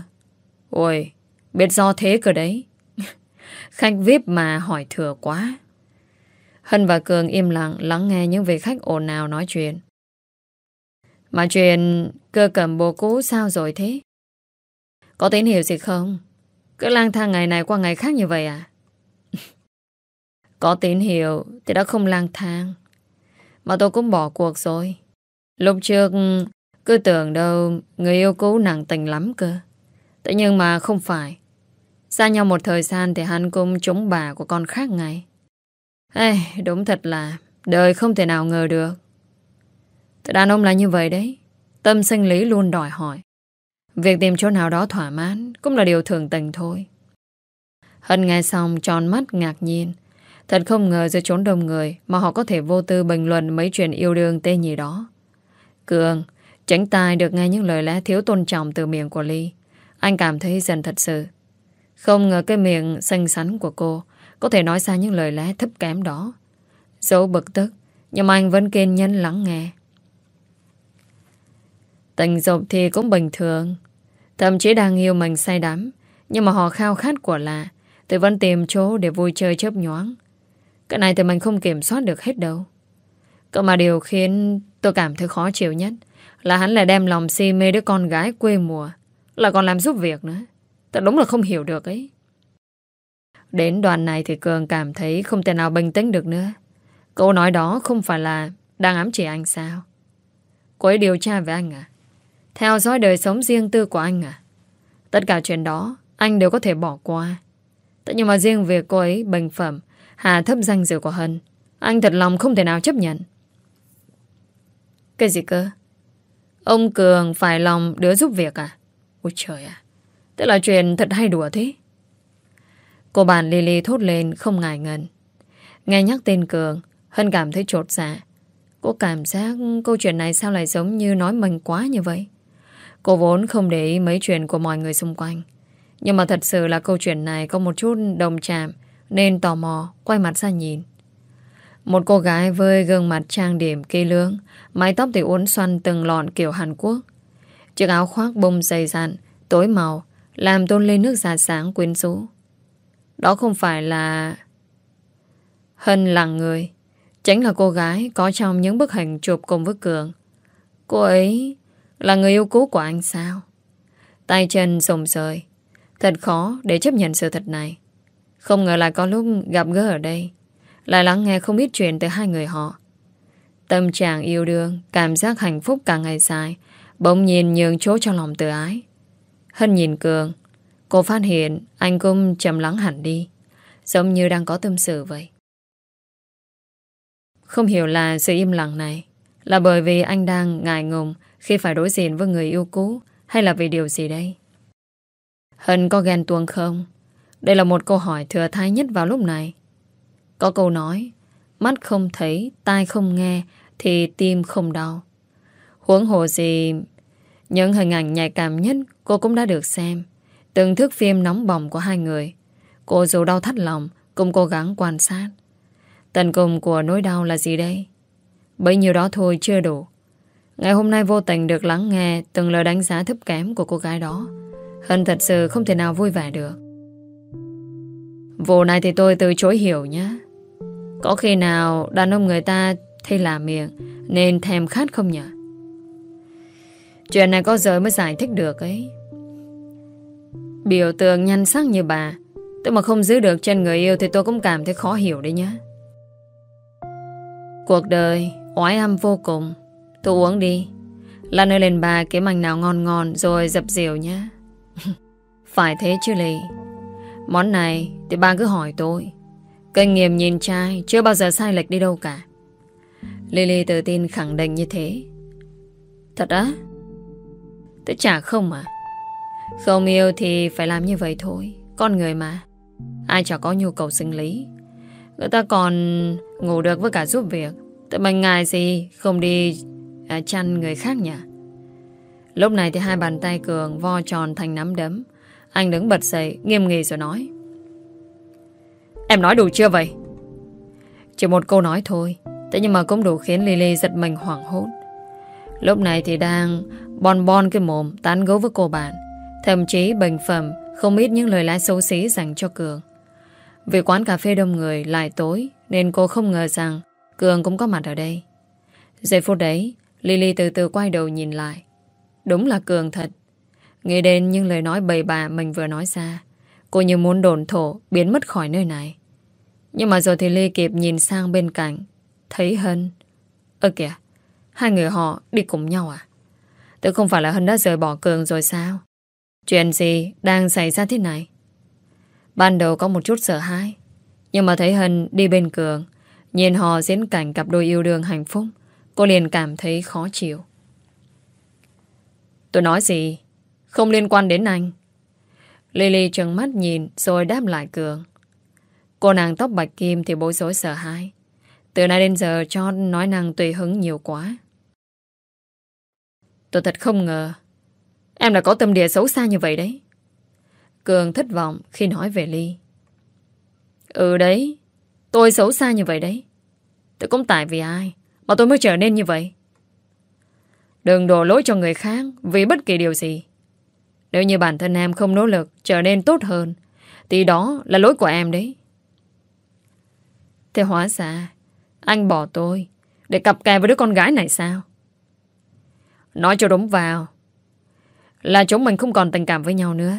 Ôi, Biết do thế cơ đấy. Khách VIP mà hỏi thừa quá. Hân và Cường im lặng Lắng nghe những vị khách ồn ào nói chuyện. Mà chuyện Cơ cầm bồ cũ sao rồi thế Có tín hiệu gì không Cứ lang thang ngày này qua ngày khác như vậy à Có tín hiệu thì đã không lang thang. Mà tôi cũng bỏ cuộc rồi. Lúc trước cứ tưởng đâu người yêu cũ nặng tình lắm cơ. Thế nhưng mà không phải. Xa nhau một thời gian thì hắn cũng trúng bà của con khác ngay. Ê, đúng thật là đời không thể nào ngờ được. Thì đàn ông là như vậy đấy. Tâm sinh lý luôn đòi hỏi. Việc tìm chỗ nào đó thỏa mãn cũng là điều thường tình thôi. Hân nghe xong tròn mắt ngạc nhiên. Thật không ngờ giữa chốn đông người mà họ có thể vô tư bình luận mấy chuyện yêu đương tê nhì đó. Cường, tránh tai được nghe những lời lẽ thiếu tôn trọng từ miệng của Ly. Anh cảm thấy dần thật sự. Không ngờ cái miệng xanh xắn của cô có thể nói ra những lời lẽ thấp kém đó. Dẫu bực tức, nhưng mà anh vẫn kiên nhẫn lắng nghe. Tình dục thì cũng bình thường. Thậm chí đang yêu mình say đắm, nhưng mà họ khao khát của lạ, Tôi vẫn tìm chỗ để vui chơi chớp nhoáng. Cái này thì mình không kiểm soát được hết đâu. Cơ mà điều khiến tôi cảm thấy khó chịu nhất là hắn lại đem lòng si mê đứa con gái quê mùa, là còn làm giúp việc nữa. Thật đúng là không hiểu được ấy. Đến đoạn này thì Cường cảm thấy không thể nào bình tĩnh được nữa. Câu nói đó không phải là đang ám chỉ anh sao? Cô ấy điều tra về anh à? Theo dõi đời sống riêng tư của anh à? Tất cả chuyện đó, anh đều có thể bỏ qua. Tất nhưng mà riêng việc cô ấy bình phẩm Hà thấp danh dự của Hân, Anh thật lòng không thể nào chấp nhận Cái gì cơ? Ông Cường phải lòng đứa giúp việc à? Ôi trời à Tức là chuyện thật hay đùa thế Cô bạn Lily thốt lên không ngại ngần Nghe nhắc tên Cường, Hân cảm thấy trột dạ Cô cảm giác câu chuyện này sao lại giống như nói mình quá như vậy Cô vốn không để ý mấy chuyện của mọi người xung quanh. Nhưng mà thật sự là câu chuyện này có một chút đồng chạm, Nên tò mò, quay mặt ra nhìn. Một cô gái với gương mặt trang điểm kỳ lương Mái tóc thì uốn xoăn từng lọn kiểu Hàn Quốc. Chiếc áo khoác bông dày dặn, Tối màu, Làm tôn lên nước da sáng quyến rũ. Đó không phải là Hân là người, Chính là cô gái có trong những bức hình chụp cùng với Cường. Cô ấy là người yêu cũ của anh sao? Tay chân rồng rời. Thật khó để chấp nhận sự thật này. Không ngờ lại có lúc gặp gỡ ở đây, Lại lắng nghe không biết chuyện từ hai người họ. Tâm trạng yêu đương, Cảm giác hạnh phúc càng ngày dài, Bỗng nhìn nhường chỗ cho lòng tự ái. Hân nhìn Cường. Cô phát hiện anh cũng trầm lắng hẳn đi, Giống như đang có tâm sự vậy. Không hiểu là sự im lặng này Là bởi vì anh đang ngại ngùng khi phải đối diện với người yêu cũ Hay là vì điều gì đây? Hân có ghen tuông không? Đây là một câu hỏi thừa thai nhất vào lúc này. Có câu nói Mắt không thấy, tai không nghe Thì tim không đau. Huống hồ gì Những hình ảnh nhạy cảm nhất Cô cũng đã được xem. Từng thước phim nóng bỏng của hai người. Cô dù đau thắt lòng Cũng cố gắng quan sát. Tần cùng của nỗi đau là gì đây? Bấy nhiêu đó thôi chưa đủ. Ngày hôm nay vô tình được lắng nghe Từng lời đánh giá thấp kém của cô gái đó. Hân thật sự không thể nào vui vẻ được. Vụ này thì tôi từ chối hiểu nhé. Có khi nào đàn ông người ta Thay là miệng Nên thèm khát không nhỉ? Chuyện này có giờ mới giải thích được ấy. Biểu tượng nhanh sắc như bà Tôi mà không giữ được chân người yêu Thì tôi cũng cảm thấy khó hiểu đấy nhá Cuộc đời Oái âm vô cùng. Tôi uống đi. Lan nơi lên bà kiếm mảnh nào ngon ngon Rồi dập dìu nhá Phải thế chứ lì Món này thì bà cứ hỏi tôi. Kinh nghiệm nhìn trai Chưa bao giờ sai lệch đi đâu cả. Lily tự tin khẳng định như thế. Thật á? Tôi chả không à. Không yêu thì phải làm như vậy thôi. Con người mà. Ai chả có nhu cầu sinh lý. Người ta còn ngủ được với cả giúp việc. Tự mình ngại gì Không đi à, chăn người khác nhỉ? Lúc này thì hai bàn tay Cường vo tròn thành nắm đấm. Anh đứng bật dậy Nghiêm nghị rồi nói. Em nói đủ chưa vậy? Chỉ một câu nói thôi Thế nhưng mà cũng đủ khiến Lily giật mình hoảng hốt. Lúc này thì đang Bon bon cái mồm tán gấu với cô bạn. Thậm chí bình phẩm Không ít những lời lẽ xấu xí dành cho Cường. Vì quán cà phê đông người lại tối Nên cô không ngờ rằng Cường cũng có mặt ở đây. Giây phút đấy Lily từ từ quay đầu nhìn lại. Đúng là Cường thật. Nghĩ đến những lời nói bầy bà mình vừa nói ra, Cô như muốn đồn thổ, Biến mất khỏi nơi này. Nhưng mà rồi thì Ly kịp nhìn sang bên cạnh, Thấy Hân. Ơ kìa, Hai người họ đi cùng nhau à? Tự không phải là Hân đã rời bỏ Cường rồi sao? Chuyện gì đang xảy ra thế này? Ban đầu có một chút sợ hãi, Nhưng mà thấy Hân đi bên Cường, Nhìn họ diễn cảnh cặp đôi yêu đương hạnh phúc Cô liền cảm thấy khó chịu. Tôi nói gì? Không liên quan đến anh. Lily trừng mắt nhìn Rồi đáp lại Cường. Cô nàng tóc bạch kim thì bối rối sợ hãi. Từ nay đến giờ cho nói năng tùy hứng nhiều quá. Tôi thật không ngờ. Em đã có tâm địa xấu xa như vậy đấy. Cường thất vọng khi nói về Ly. Ừ đấy, Tôi xấu xa như vậy đấy. Tôi cũng tại vì ai? Mà tôi mới trở nên như vậy. Đừng đổ lỗi cho người khác Vì bất kỳ điều gì. Nếu như bản thân em không nỗ lực Trở nên tốt hơn, Thì đó là lỗi của em đấy. Thế hóa ra, Anh bỏ tôi Để cặp kè với đứa con gái này sao? Nói cho đúng vào Là chúng mình không còn tình cảm với nhau nữa.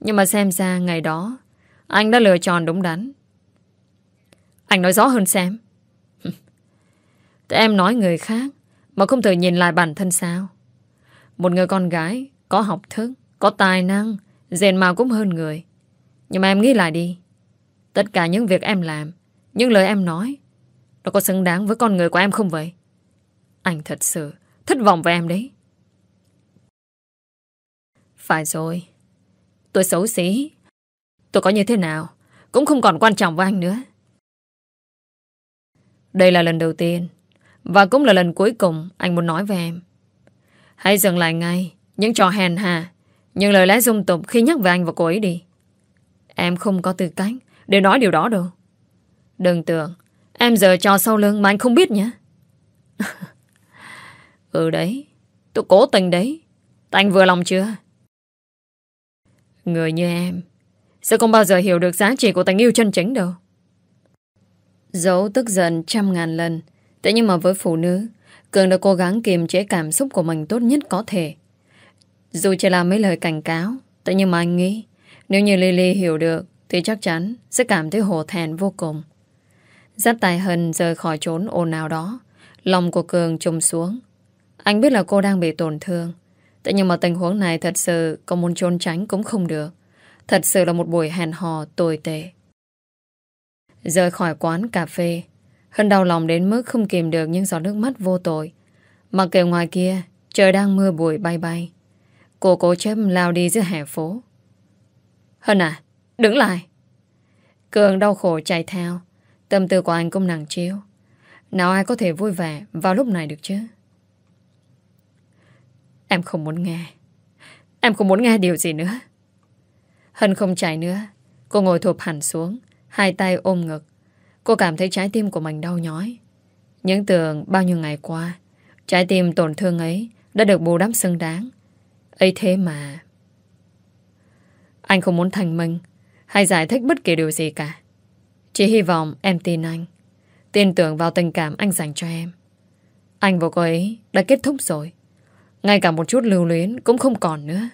Nhưng mà xem ra ngày đó, Anh đã lựa chọn đúng đắn. Anh nói rõ hơn xem. Thế em nói người khác Mà không thể nhìn lại bản thân sao? Một người con gái Có học thức, có tài năng Rèn màu cũng hơn người. Nhưng mà em nghĩ lại đi. Tất cả những việc em làm Những lời em nói Nó có xứng đáng với con người của em không vậy? Anh thật sự Thất vọng về em đấy. Phải rồi. Tôi xấu xí. Tôi có như thế nào Cũng không còn quan trọng với anh nữa. Đây là lần đầu tiên và cũng là lần cuối cùng Anh muốn nói với em. Hãy dừng lại ngay Những trò hèn hà Những lời lẽ dung tục khi nhắc về anh và cô ấy đi. Em không có tư cách Để nói điều đó đâu. Đừng tưởng, Em giờ trò sau lưng mà anh không biết nhé. Ừ đấy, Tôi cố tình đấy. Anh vừa lòng chưa? Người như em, Sẽ không bao giờ hiểu được giá trị của tình yêu chân chính đâu. Dẫu tức giận trăm ngàn lần Thế nhưng mà với phụ nữ, Cường đã cố gắng kiềm chế cảm xúc của mình tốt nhất có thể. Dù chỉ là mấy lời cảnh cáo, Thế nhưng mà anh nghĩ, Nếu như Lily hiểu được, Thì chắc chắn sẽ cảm thấy hổ thẹn vô cùng. Dắt tài hân rời khỏi trốn ồn nào đó, Lòng của Cường trùng xuống. Anh biết là cô đang bị tổn thương, Thế nhưng mà tình huống này thật sự Có muốn trốn tránh cũng không được. Thật sự là một buổi hẹn hò tồi tệ. Rời khỏi quán cà phê Hân đau lòng đến mức không kìm được những giọt nước mắt vô tội. Mặc kệ ngoài kia, Trời đang mưa bụi bay bay. Cô cố chấp lao đi giữa hè phố. Hân à Đứng lại. Cường đau khổ chạy theo. Tâm tư của anh cũng nặng chiếu. Nào ai có thể vui vẻ vào lúc này được chứ? Em không muốn nghe. Em không muốn nghe điều gì nữa. Hân không chạy nữa. Cô ngồi thụp hẳn xuống, Hai tay ôm ngực. Cô cảm thấy trái tim của mình đau nhói Những tưởng bao nhiêu ngày qua, Trái tim tổn thương ấy Đã được bù đắp xứng đáng ấy thế mà Anh không muốn thành minh Hay giải thích bất kỳ điều gì cả Chỉ hy vọng em tin anh, Tin tưởng vào tình cảm anh dành cho em Anh và cô ấy đã kết thúc rồi, ngay cả một chút lưu luyến cũng không còn nữa.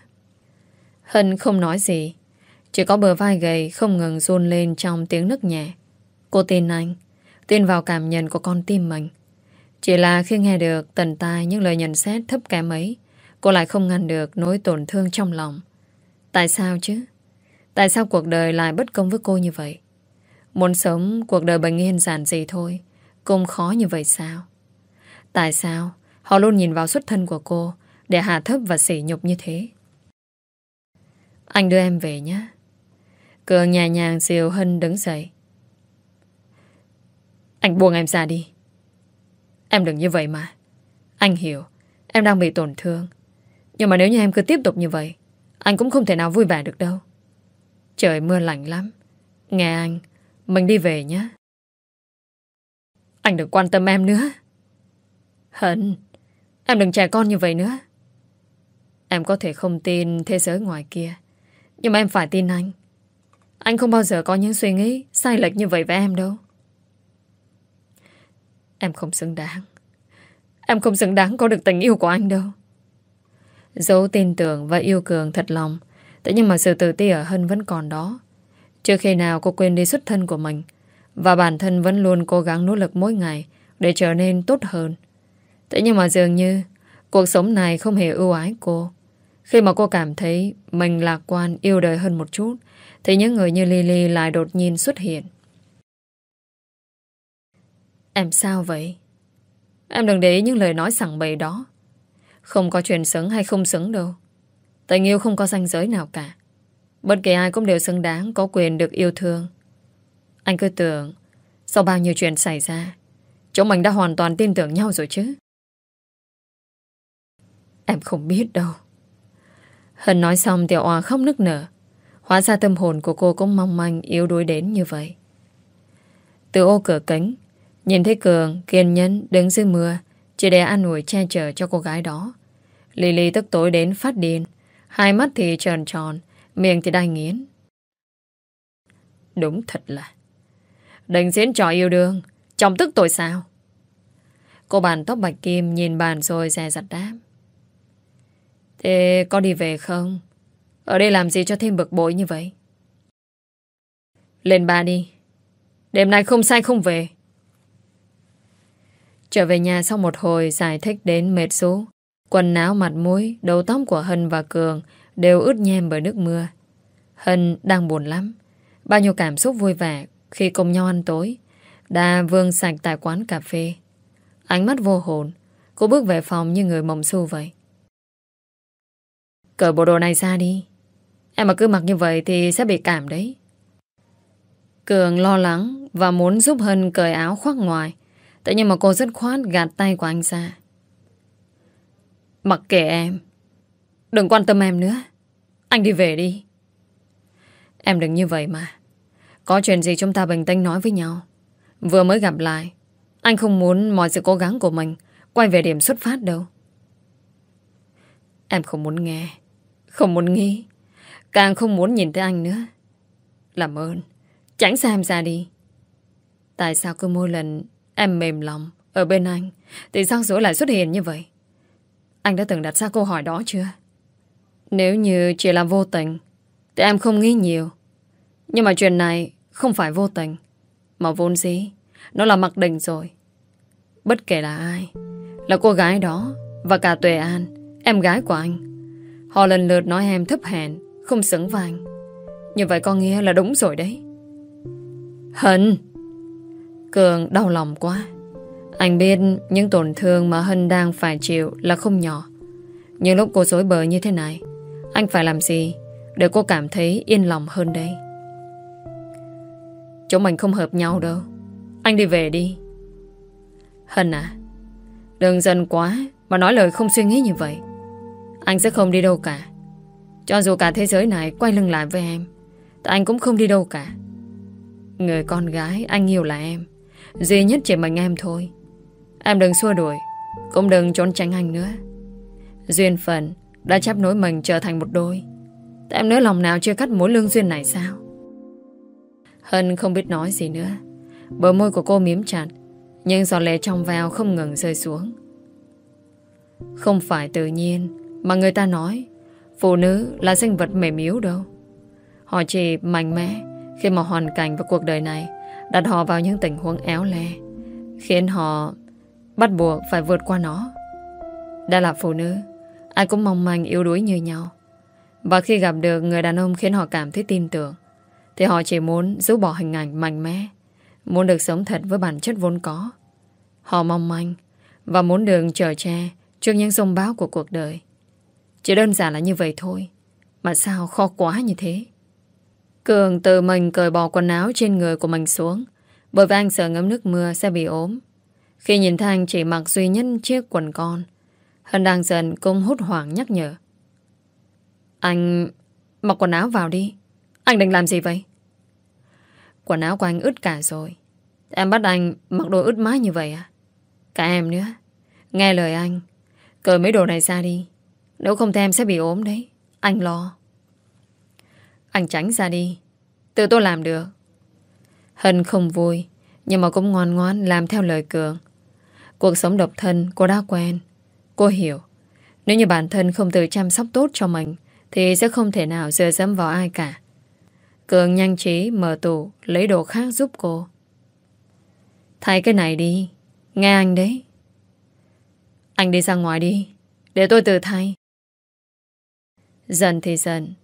Hân không nói gì. Chỉ có bờ vai gầy không ngừng run lên trong tiếng nức nhẹ. Cô tin anh. Tin vào cảm nhận của con tim mình. Chỉ là khi nghe được tần tai những lời nhận xét thấp kém ấy, cô lại không ngăn được nỗi tổn thương trong lòng. Tại sao chứ? Tại sao cuộc đời lại bất công với cô như vậy? Muốn sống cuộc đời bình yên giản dị thôi, cũng khó như vậy sao? Tại sao họ luôn nhìn vào xuất thân của cô để hạ thấp và sỉ nhục như thế Anh đưa em về nhé Cường nhẹ nhàng diều Hân đứng dậy anh buông em ra đi. Em đừng như vậy mà. Anh hiểu, Em đang bị tổn thương. Nhưng mà nếu như em cứ tiếp tục như vậy, Anh cũng không thể nào vui vẻ được đâu. Trời mưa lạnh lắm. Nghe anh, Mình đi về nhé. Anh đừng quan tâm em nữa. Hân Em đừng trẻ con như vậy nữa. Em có thể không tin thế giới ngoài kia, Nhưng mà em phải tin anh. Anh không bao giờ có những suy nghĩ Sai lệch như vậy với em đâu. Em không xứng đáng. Em không xứng đáng có được tình yêu của anh đâu. Dẫu tin tưởng và yêu Cường thật lòng. Thế nhưng mà sự tự ti ở Hân vẫn còn đó. Chưa khi nào cô quên đi xuất thân của mình, Và bản thân vẫn luôn cố gắng nỗ lực mỗi ngày Để trở nên tốt hơn. Thế nhưng mà dường như Cuộc sống này không hề ưu ái cô. Khi mà cô cảm thấy Mình lạc quan, yêu đời hơn một chút, Thì những người như Lily lại đột nhiên xuất hiện. Em sao vậy? Em đừng để ý những lời nói sẵn bày đó. Không có chuyện xứng hay không xứng đâu. Tình yêu không có ranh giới nào cả. Bất kỳ ai cũng đều xứng đáng, Có quyền được yêu thương. Anh cứ tưởng, Sau bao nhiêu chuyện xảy ra, Chúng mình đã hoàn toàn tin tưởng nhau rồi chứ. Em không biết đâu. Hân nói xong Tiểu Hòa khóc nức nở. Hóa ra tâm hồn của cô cũng mong manh Yếu đuối đến như vậy. Từ ô cửa kính Nhìn thấy Cường, kiên nhẫn đứng dưới mưa, Chỉ để an ủi che chở cho cô gái đó. Lily tức tối đến phát điên, Hai mắt thì tròn tròn, Miệng thì đai nghiến. Đúng thật là, Đừng diễn trò yêu đương Trong tức tội sao? Cô bàn tóc bạch kim nhìn bàn rồi dè dặt đáp. Thế có đi về không? Ở đây làm gì cho thêm bực bội như vậy? Lên ba đi, Đêm nay không sai không về. Trở về nhà sau một hồi giải thích đến mệt số Quần áo mặt mũi, đầu tóc của Hân và Cường đều ướt nhem bởi nước mưa. Hân đang buồn lắm. Bao nhiêu cảm xúc vui vẻ khi cùng nhau ăn tối. Đã vương sạch tại quán cà phê. Ánh mắt vô hồn. Cô bước về phòng như người mộng su vậy. Cởi bộ đồ này ra đi. Em mà cứ mặc như vậy thì sẽ bị cảm đấy. Cường lo lắng và muốn giúp Hân cởi áo khoác ngoài. Thế nhưng mà cô rất khoát gạt tay của anh ra. Mặc kệ em. Đừng quan tâm em nữa. Anh đi về đi. Em đừng như vậy mà. Có chuyện gì chúng ta bình tĩnh nói với nhau. Vừa mới gặp lại. Anh không muốn mọi sự cố gắng của mình quay về điểm xuất phát đâu. Em không muốn nghe. Không muốn nghĩ. Càng không muốn nhìn thấy anh nữa. Làm ơn. Tránh xa em ra đi. Tại sao cứ mỗi lần em mềm lòng. Ở bên anh, thì rắc rối lại xuất hiện như vậy? Anh đã từng đặt ra câu hỏi đó chưa? Nếu như chỉ là vô tình, Thì em không nghĩ nhiều. Nhưng mà chuyện này không phải vô tình, Mà vốn dĩ, Nó là mặc định rồi. Bất kể là ai, Là cô gái đó Và cả Tuệ An, Em gái của anh, Họ lần lượt nói em thấp hèn, Không xứng với anh. Như vậy có nghĩa là đúng rồi đấy. Hình Cường đau lòng quá. Anh biết những tổn thương mà Hân đang phải chịu là không nhỏ. Nhưng lúc cô dối bời như thế này, anh phải làm gì Để cô cảm thấy yên lòng hơn đây? Chúng mình không hợp nhau đâu. Anh đi về đi. Hân à Đừng giận quá Mà nói lời không suy nghĩ như vậy. Anh sẽ không đi đâu cả. Cho dù cả thế giới này quay lưng lại với em, Thì anh cũng không đi đâu cả. Người con gái anh yêu là em. Duy nhất chỉ mình em thôi. Em đừng xua đuổi, Cũng đừng trốn tránh anh nữa. Duyên phận đã chấp nối mình trở thành một đôi. Tại em nỡ lòng nào chưa cắt mối lương duyên này sao? Hân không biết nói gì nữa. Bờ môi của cô miếm chặt, Nhưng giọt lệ trong veo không ngừng rơi xuống. Không phải tự nhiên Mà người ta nói, Phụ nữ là sinh vật mềm yếu đâu. Họ chỉ mạnh mẽ Khi mà hoàn cảnh và cuộc đời này Đặt họ vào những tình huống éo le, Khiến họ Bắt buộc phải vượt qua nó. Đã là phụ nữ, Ai cũng mong manh yếu đuối như nhau. Và khi gặp được người đàn ông khiến họ cảm thấy tin tưởng, Thì họ chỉ muốn giữ bỏ hình ảnh mạnh mẽ, Muốn được sống thật với bản chất vốn có. Họ mong manh Và muốn được trở che Trước những sông báo của cuộc đời. Chỉ đơn giản là như vậy thôi, Mà sao khó quá như thế? Cường tự mình cởi bỏ quần áo trên người của mình xuống, Bởi vì anh sợ ngấm nước mưa sẽ bị ốm Khi nhìn Thanh chỉ mặc duy nhất chiếc quần con, Hân đang dần cũng hút hoảng nhắc nhở. Anh mặc quần áo vào đi. Anh định làm gì vậy? Quần áo của anh ướt cả rồi. Em bắt anh mặc đồ ướt mái như vậy à? Cả em nữa. Nghe lời anh. Cởi mấy đồ này ra đi. Nếu không thì em sẽ bị ốm đấy. Anh lo. Anh tránh ra đi. Tự tôi làm được. Hân không vui. Nhưng mà cũng ngoan ngoan làm theo lời Cường. Cuộc sống độc thân, cô đã quen. Cô hiểu, Nếu như bản thân không tự chăm sóc tốt cho mình, Thì sẽ không thể nào dựa dẫm vào ai cả Cường nhanh trí mở tủ, Lấy đồ khác giúp cô Thay cái này đi. Nghe anh đấy. Anh đi ra ngoài đi. Để tôi tự thay. Dần thì dần.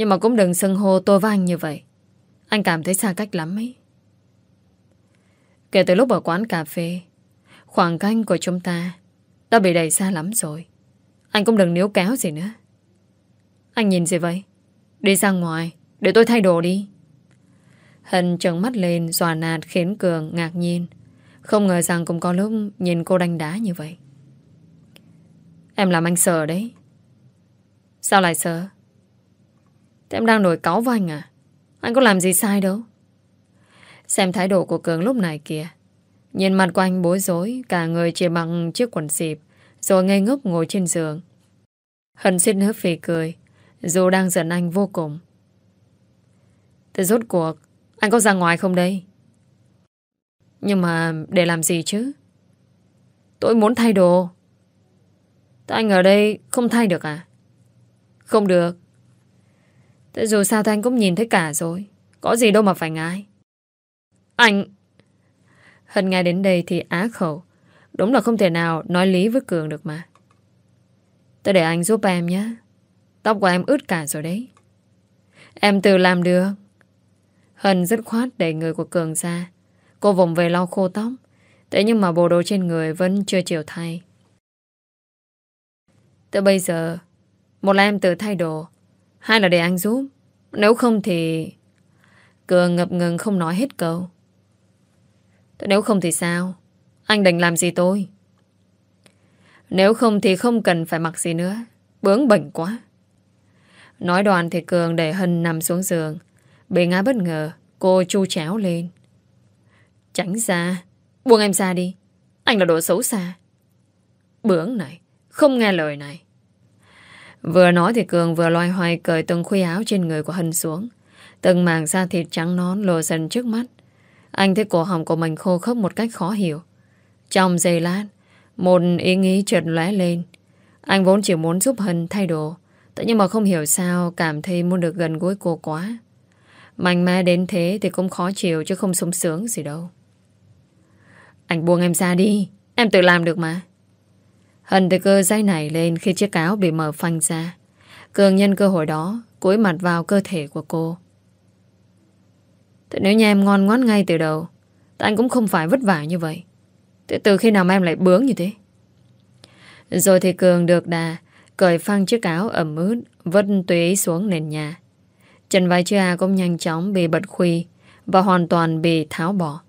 Nhưng mà cũng đừng xưng hô tôi với anh như vậy. Anh cảm thấy xa cách lắm ấy. Kể từ lúc ở quán cà phê, khoảng cách của chúng ta đã bị đẩy xa lắm rồi. Anh cũng đừng níu kéo gì nữa. Anh nhìn gì vậy? Đi ra ngoài, để tôi thay đồ đi. Hân trợn mắt lên, dòa nạt khiến Cường ngạc nhiên. Không ngờ rằng cũng có lúc nhìn cô đánh đá như vậy. Em làm anh sợ đấy. Sao lại sợ? Thế em đang nổi cáu với anh à? Anh có làm gì sai đâu. Xem thái độ của Cường lúc này kìa. Nhìn mặt của anh bối rối, cả người chỉ bằng chiếc quần xịp, rồi ngây ngốc ngồi trên giường. Hân xin hớp phì cười, dù đang giận anh vô cùng. Thế rốt cuộc, anh có ra ngoài không đây? Nhưng mà để làm gì chứ? Tôi muốn thay đồ. Thế anh ở đây không thay được à? Không được. Thế dù sao thì anh cũng nhìn thấy cả rồi. Có gì đâu mà phải ngại. Anh... Hân nghe đến đây thì á khẩu. Đúng là không thể nào nói lý với Cường được mà. Tôi để anh giúp em nhé. Tóc của em ướt cả rồi đấy. Em tự làm được. Hân dứt khoát đẩy người của Cường ra. Cô vùng về lau khô tóc. Thế nhưng mà bộ đồ trên người vẫn chưa chịu thay. Từ bây giờ, một là em tự thay đồ, hai là để anh giúp. Nếu không thì... Cường ngập ngừng không nói hết câu. Nếu không thì sao? Anh định làm gì tôi? Nếu không thì không cần phải mặc gì nữa. Bướng bỉnh quá. Nói đoàn thì Cường để Hân nằm xuống giường. Bị ngã bất ngờ, cô chu cháo lên. Tránh ra. Buông em ra đi. Anh là đồ xấu xa. Bướng này. Không nghe lời này. Vừa nói thì Cường vừa loay hoay cởi từng khuy áo trên người của Hân xuống. Từng màng da thịt trắng nón lộ dần trước mắt. Anh thấy cổ họng của mình khô khốc một cách khó hiểu. Trong giây lát, một ý nghĩ chợt lóe lên. Anh vốn chỉ muốn giúp Hân thay đồ. Thế nhưng mà không hiểu sao cảm thấy muốn được gần gũi cô quá. Mạnh mẽ đến thế thì cũng khó chịu chứ không sung sướng gì đâu. Anh buông em ra đi. Em tự làm được mà. Hân từ cơ dây này lên khi chiếc áo bị mở phanh ra. Cường nhân cơ hội đó, cúi mặt vào cơ thể của cô. Thế nếu nhà em ngon ngoan ngay từ đầu, thì anh cũng không phải vất vả như vậy. Thế từ khi nào mà em lại bướng như thế? Rồi thì Cường được đà, cởi phăng chiếc áo ẩm ướt vất tùy ý xuống nền nhà. Chân vai chưa A cũng nhanh chóng bị bật khuy và hoàn toàn bị tháo bỏ.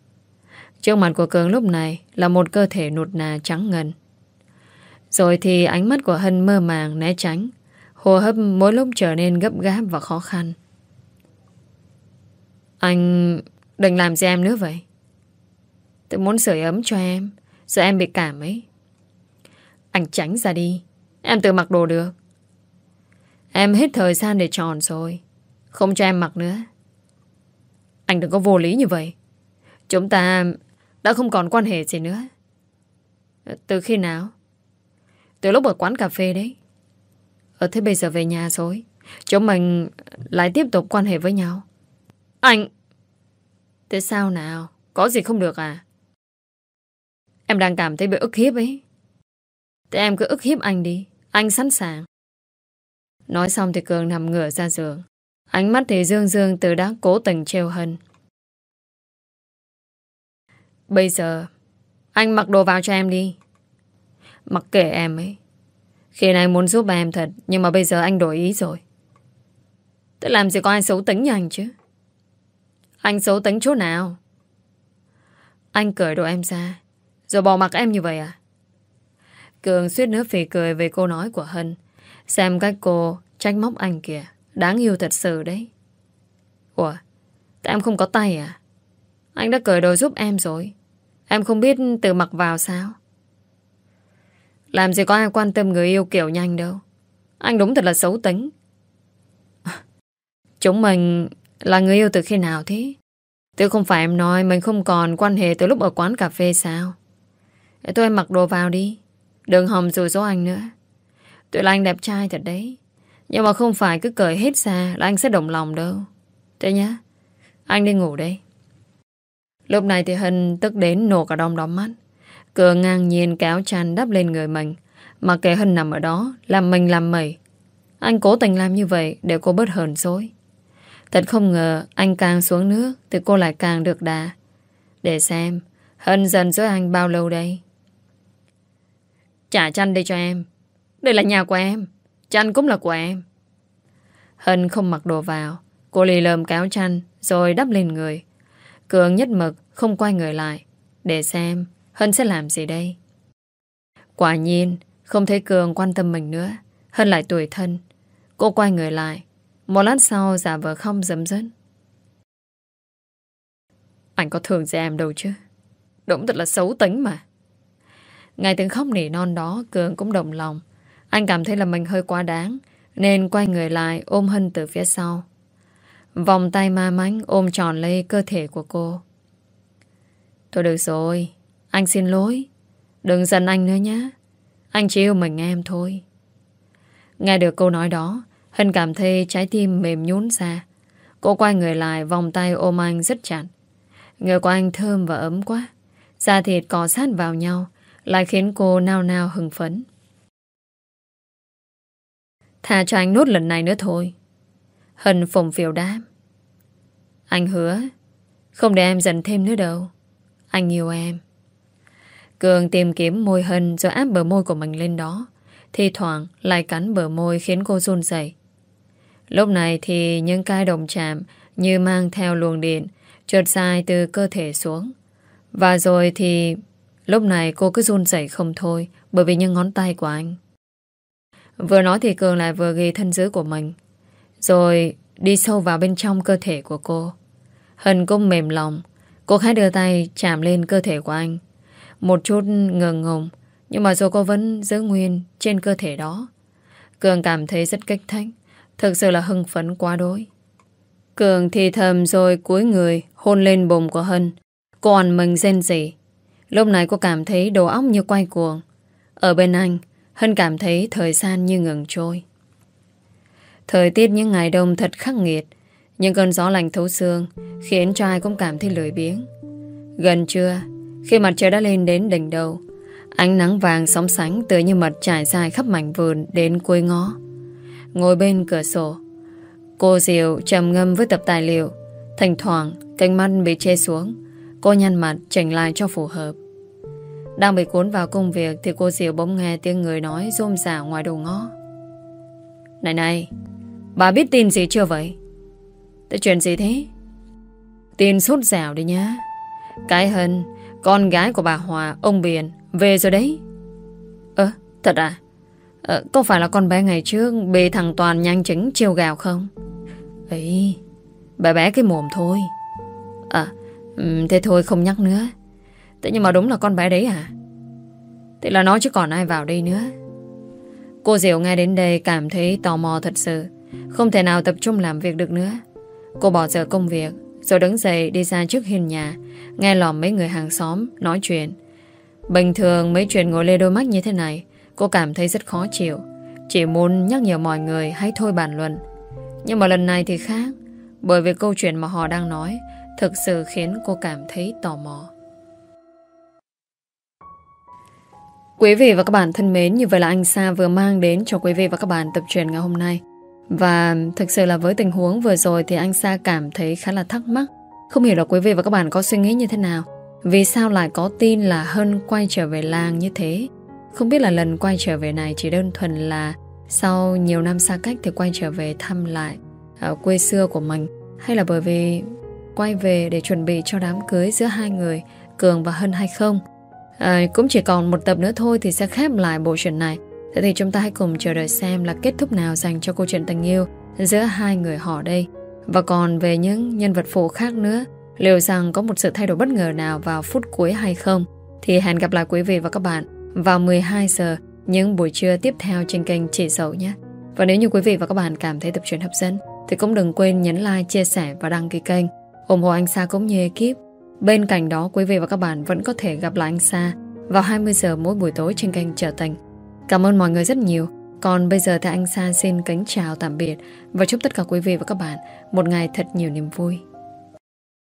Trước mặt của Cường lúc này là một cơ thể nụt nà trắng ngần. Rồi thì ánh mắt của Hân mơ màng né tránh, hô hấp mỗi lúc trở nên gấp gáp và khó khăn. Anh đừng làm gì em nữa vậy. Tôi muốn sưởi ấm cho em, sợ em bị cảm ấy. Anh tránh ra đi, em tự mặc đồ được. Em hết thời gian để tròn rồi, không cho em mặc nữa. Anh đừng có vô lý như vậy. Chúng ta đã không còn quan hệ gì nữa. Từ khi nào? Từ lúc ở quán cà phê đấy. Ở thế bây giờ về nhà rồi. Chúng mình lại tiếp tục quan hệ với nhau. Anh... Thế sao nào? Có gì không được à? Em đang cảm thấy bị ức hiếp ấy. Thế em cứ ức hiếp anh đi. Anh sẵn sàng. Nói xong thì Cường nằm ngửa ra giường. Ánh mắt thì dương dương từ đã cố tình treo hân. Bây giờ, anh mặc đồ vào cho em đi. Mặc kệ em ấy. Khi này muốn giúp em thật, nhưng mà bây giờ anh đổi ý rồi. Thế làm gì có ai xấu tính như anh chứ? Anh xấu tính chỗ nào? Anh cởi đồ em ra, rồi bỏ mặc em như vậy à? Cường suýt nữa phì cười về câu nói của Hân. Xem cách cô trách móc anh kìa. Đáng yêu thật sự đấy. Ủa, tại em không có tay à? Anh đã cởi đồ giúp em rồi. Em không biết tự mặc vào sao? Làm gì có ai quan tâm người yêu kiểu nhanh đâu. Anh đúng thật là xấu tính. Chúng mình là người yêu từ khi nào thế? Tôi không phải em nói mình không còn quan hệ từ lúc ở quán cà phê sao? Tôi em mặc đồ vào đi. Đừng hòng rủi ro anh nữa. Tôi là anh đẹp trai thật đấy. Nhưng mà không phải cứ cởi hết ra là anh sẽ động lòng đâu. Thế nhá. Anh đi ngủ đây. Lúc này thì Hân tức đến nổ cả đom đóm mắt cửa ngang nhiên kéo chăn đắp lên người mình. Mà kệ Hân nằm ở đó, làm mình làm mẩy. Anh cố tình làm như vậy để cô bớt hờn dối. Thật không ngờ anh càng xuống nước thì cô lại càng được đà. Để xem, Hân dần với anh bao lâu đây? Trả chăn đây cho em. Đây là nhà của em. Chăn cũng là của em. Hân không mặc đồ vào. Cô lì lờm cáo chăn rồi đắp lên người. Cường nhất mực không quay người lại để xem Hân sẽ làm gì đây. Quả nhiên không thấy Cường quan tâm mình nữa. Hân lại tuổi thân. Cô quay người lại. Một lát sau giả vờ không dấm dứt. Anh có thường gì em đâu chứ. Đúng thật là xấu tính mà. Ngày tiếng khóc nỉ non đó Cường cũng đồng lòng. Anh cảm thấy là mình hơi quá đáng nên quay người lại ôm Hân từ phía sau. Vòng tay ma mánh ôm tròn lấy cơ thể của cô. Thôi được rồi, anh xin lỗi. Đừng giận anh nữa nhé. Anh chỉ yêu mình em thôi. Nghe được câu nói đó, Hân cảm thấy trái tim mềm nhún ra. Cô quay người lại vòng tay ôm anh rất chặt. Người của anh thơm và ấm quá. Da thịt cọ sát vào nhau lại khiến cô nao nao hưng phấn. Thà cho anh nốt lần này nữa thôi. Hân phồng phiểu đáp. Anh hứa không để em giận thêm nữa đâu. Anh yêu em. Cường tìm kiếm môi Hân rồi áp bờ môi của mình lên đó. Thì thoảng lại cắn bờ môi khiến cô run dậy. Lúc này thì những cái đồng chạm như mang theo luồng điện trượt dài từ cơ thể xuống. Và rồi thì lúc này cô cứ run dậy không thôi bởi vì những ngón tay của anh. Vừa nói thì Cường lại vừa ghi thân dưới của mình. Rồi đi sâu vào bên trong cơ thể của cô. Hân cũng mềm lòng. Cô khá đưa tay chạm lên cơ thể của anh. Một chút ngừng ngùng. Nhưng mà rồi cô vẫn giữ nguyên trên cơ thể đó. Cường cảm thấy rất kích thích. Thực sự là hưng phấn quá đối. Cường thì thầm rồi cúi người hôn lên bụng của Hân. Cô mình rên rỉ. Lúc này cô cảm thấy đầu óc như quay cuồng. Ở bên anh, Hân cảm thấy thời gian như ngừng trôi. Thời tiết những ngày đông thật khắc nghiệt. Những cơn gió lạnh thấu xương khiến cho ai cũng cảm thấy lười biếng. Gần trưa, khi mặt trời đã lên đến đỉnh đầu, ánh nắng vàng sóng sánh tựa như mật trải dài khắp mảnh vườn đến cuối ngõ. Ngồi bên cửa sổ, cô Diệu trầm ngâm với tập tài liệu. Thỉnh thoảng, cánh mắt bị che xuống. Cô nhăn mặt chỉnh lại cho phù hợp. Đang bị cuốn vào công việc thì cô Diệu bỗng nghe tiếng người nói rôm rả ngoài đầu ngõ. Này này, bà biết tin gì chưa vậy? Thế chuyện gì thế? Tin sốt dẻo đi nhá. Cái hân, con gái của bà Hòa, ông Biển, về rồi đấy. Ơ, thật à? Ờ, có phải là con bé ngày trước bị thằng Toàn nhanh chứng chiêu gào không? Ấy, bà bé cái mồm thôi. À, thế thôi không nhắc nữa. Thế nhưng mà đúng là con bé đấy à? Thế là nó chứ còn ai vào đây nữa. Cô Diệu nghe đến đây cảm thấy tò mò thật sự. Không thể nào tập trung làm việc được nữa. Cô bỏ giờ công việc rồi đứng dậy đi ra trước hiên nhà nghe lòm mấy người hàng xóm nói chuyện. Bình thường mấy chuyện ngồi lê đôi mắt như thế này cô cảm thấy rất khó chịu. Chỉ muốn nhắc nhở mọi người hãy thôi bàn luận. Nhưng mà lần này thì khác bởi vì câu chuyện mà họ đang nói thực sự khiến cô cảm thấy tò mò. Quý vị và các bạn thân mến, như vậy là anh Sa vừa mang đến cho quý vị và các bạn tập truyền ngày hôm nay. Và thực sự là với tình huống vừa rồi thì anh Sa cảm thấy khá là thắc mắc. Không hiểu là quý vị và các bạn có suy nghĩ như thế nào. Vì sao lại có tin là Hân quay trở về làng như thế? Không biết là lần quay trở về này chỉ đơn thuần là sau nhiều năm xa cách thì quay trở về thăm lại ở quê xưa của mình hay là bởi vì quay về để chuẩn bị cho đám cưới giữa hai người Cường và Hân hay không? À, cũng chỉ còn một tập nữa thôi thì sẽ khép lại bộ truyện này. Thế thì chúng ta hãy cùng chờ đợi xem là kết thúc nào dành cho câu chuyện tình yêu giữa hai người họ đây. Và còn về những nhân vật phụ khác nữa, liệu rằng có một sự thay đổi bất ngờ nào vào phút cuối hay không? Thì hẹn gặp lại quý vị và các bạn vào 12 giờ những buổi trưa tiếp theo trên kênh chị Sầu nhé. Và nếu như quý vị và các bạn cảm thấy tập truyện hấp dẫn thì cũng đừng quên nhấn like, chia sẻ và đăng ký kênh ủng hộ anh Sa cũng như ekip. Bên cạnh đó quý vị và các bạn vẫn có thể gặp lại anh Sa vào 20 giờ mỗi buổi tối trên kênh Trở Tình. Cảm ơn mọi người rất nhiều. Còn bây giờ thì anh Sa xin kính chào tạm biệt và chúc tất cả quý vị và các bạn một ngày thật nhiều niềm vui.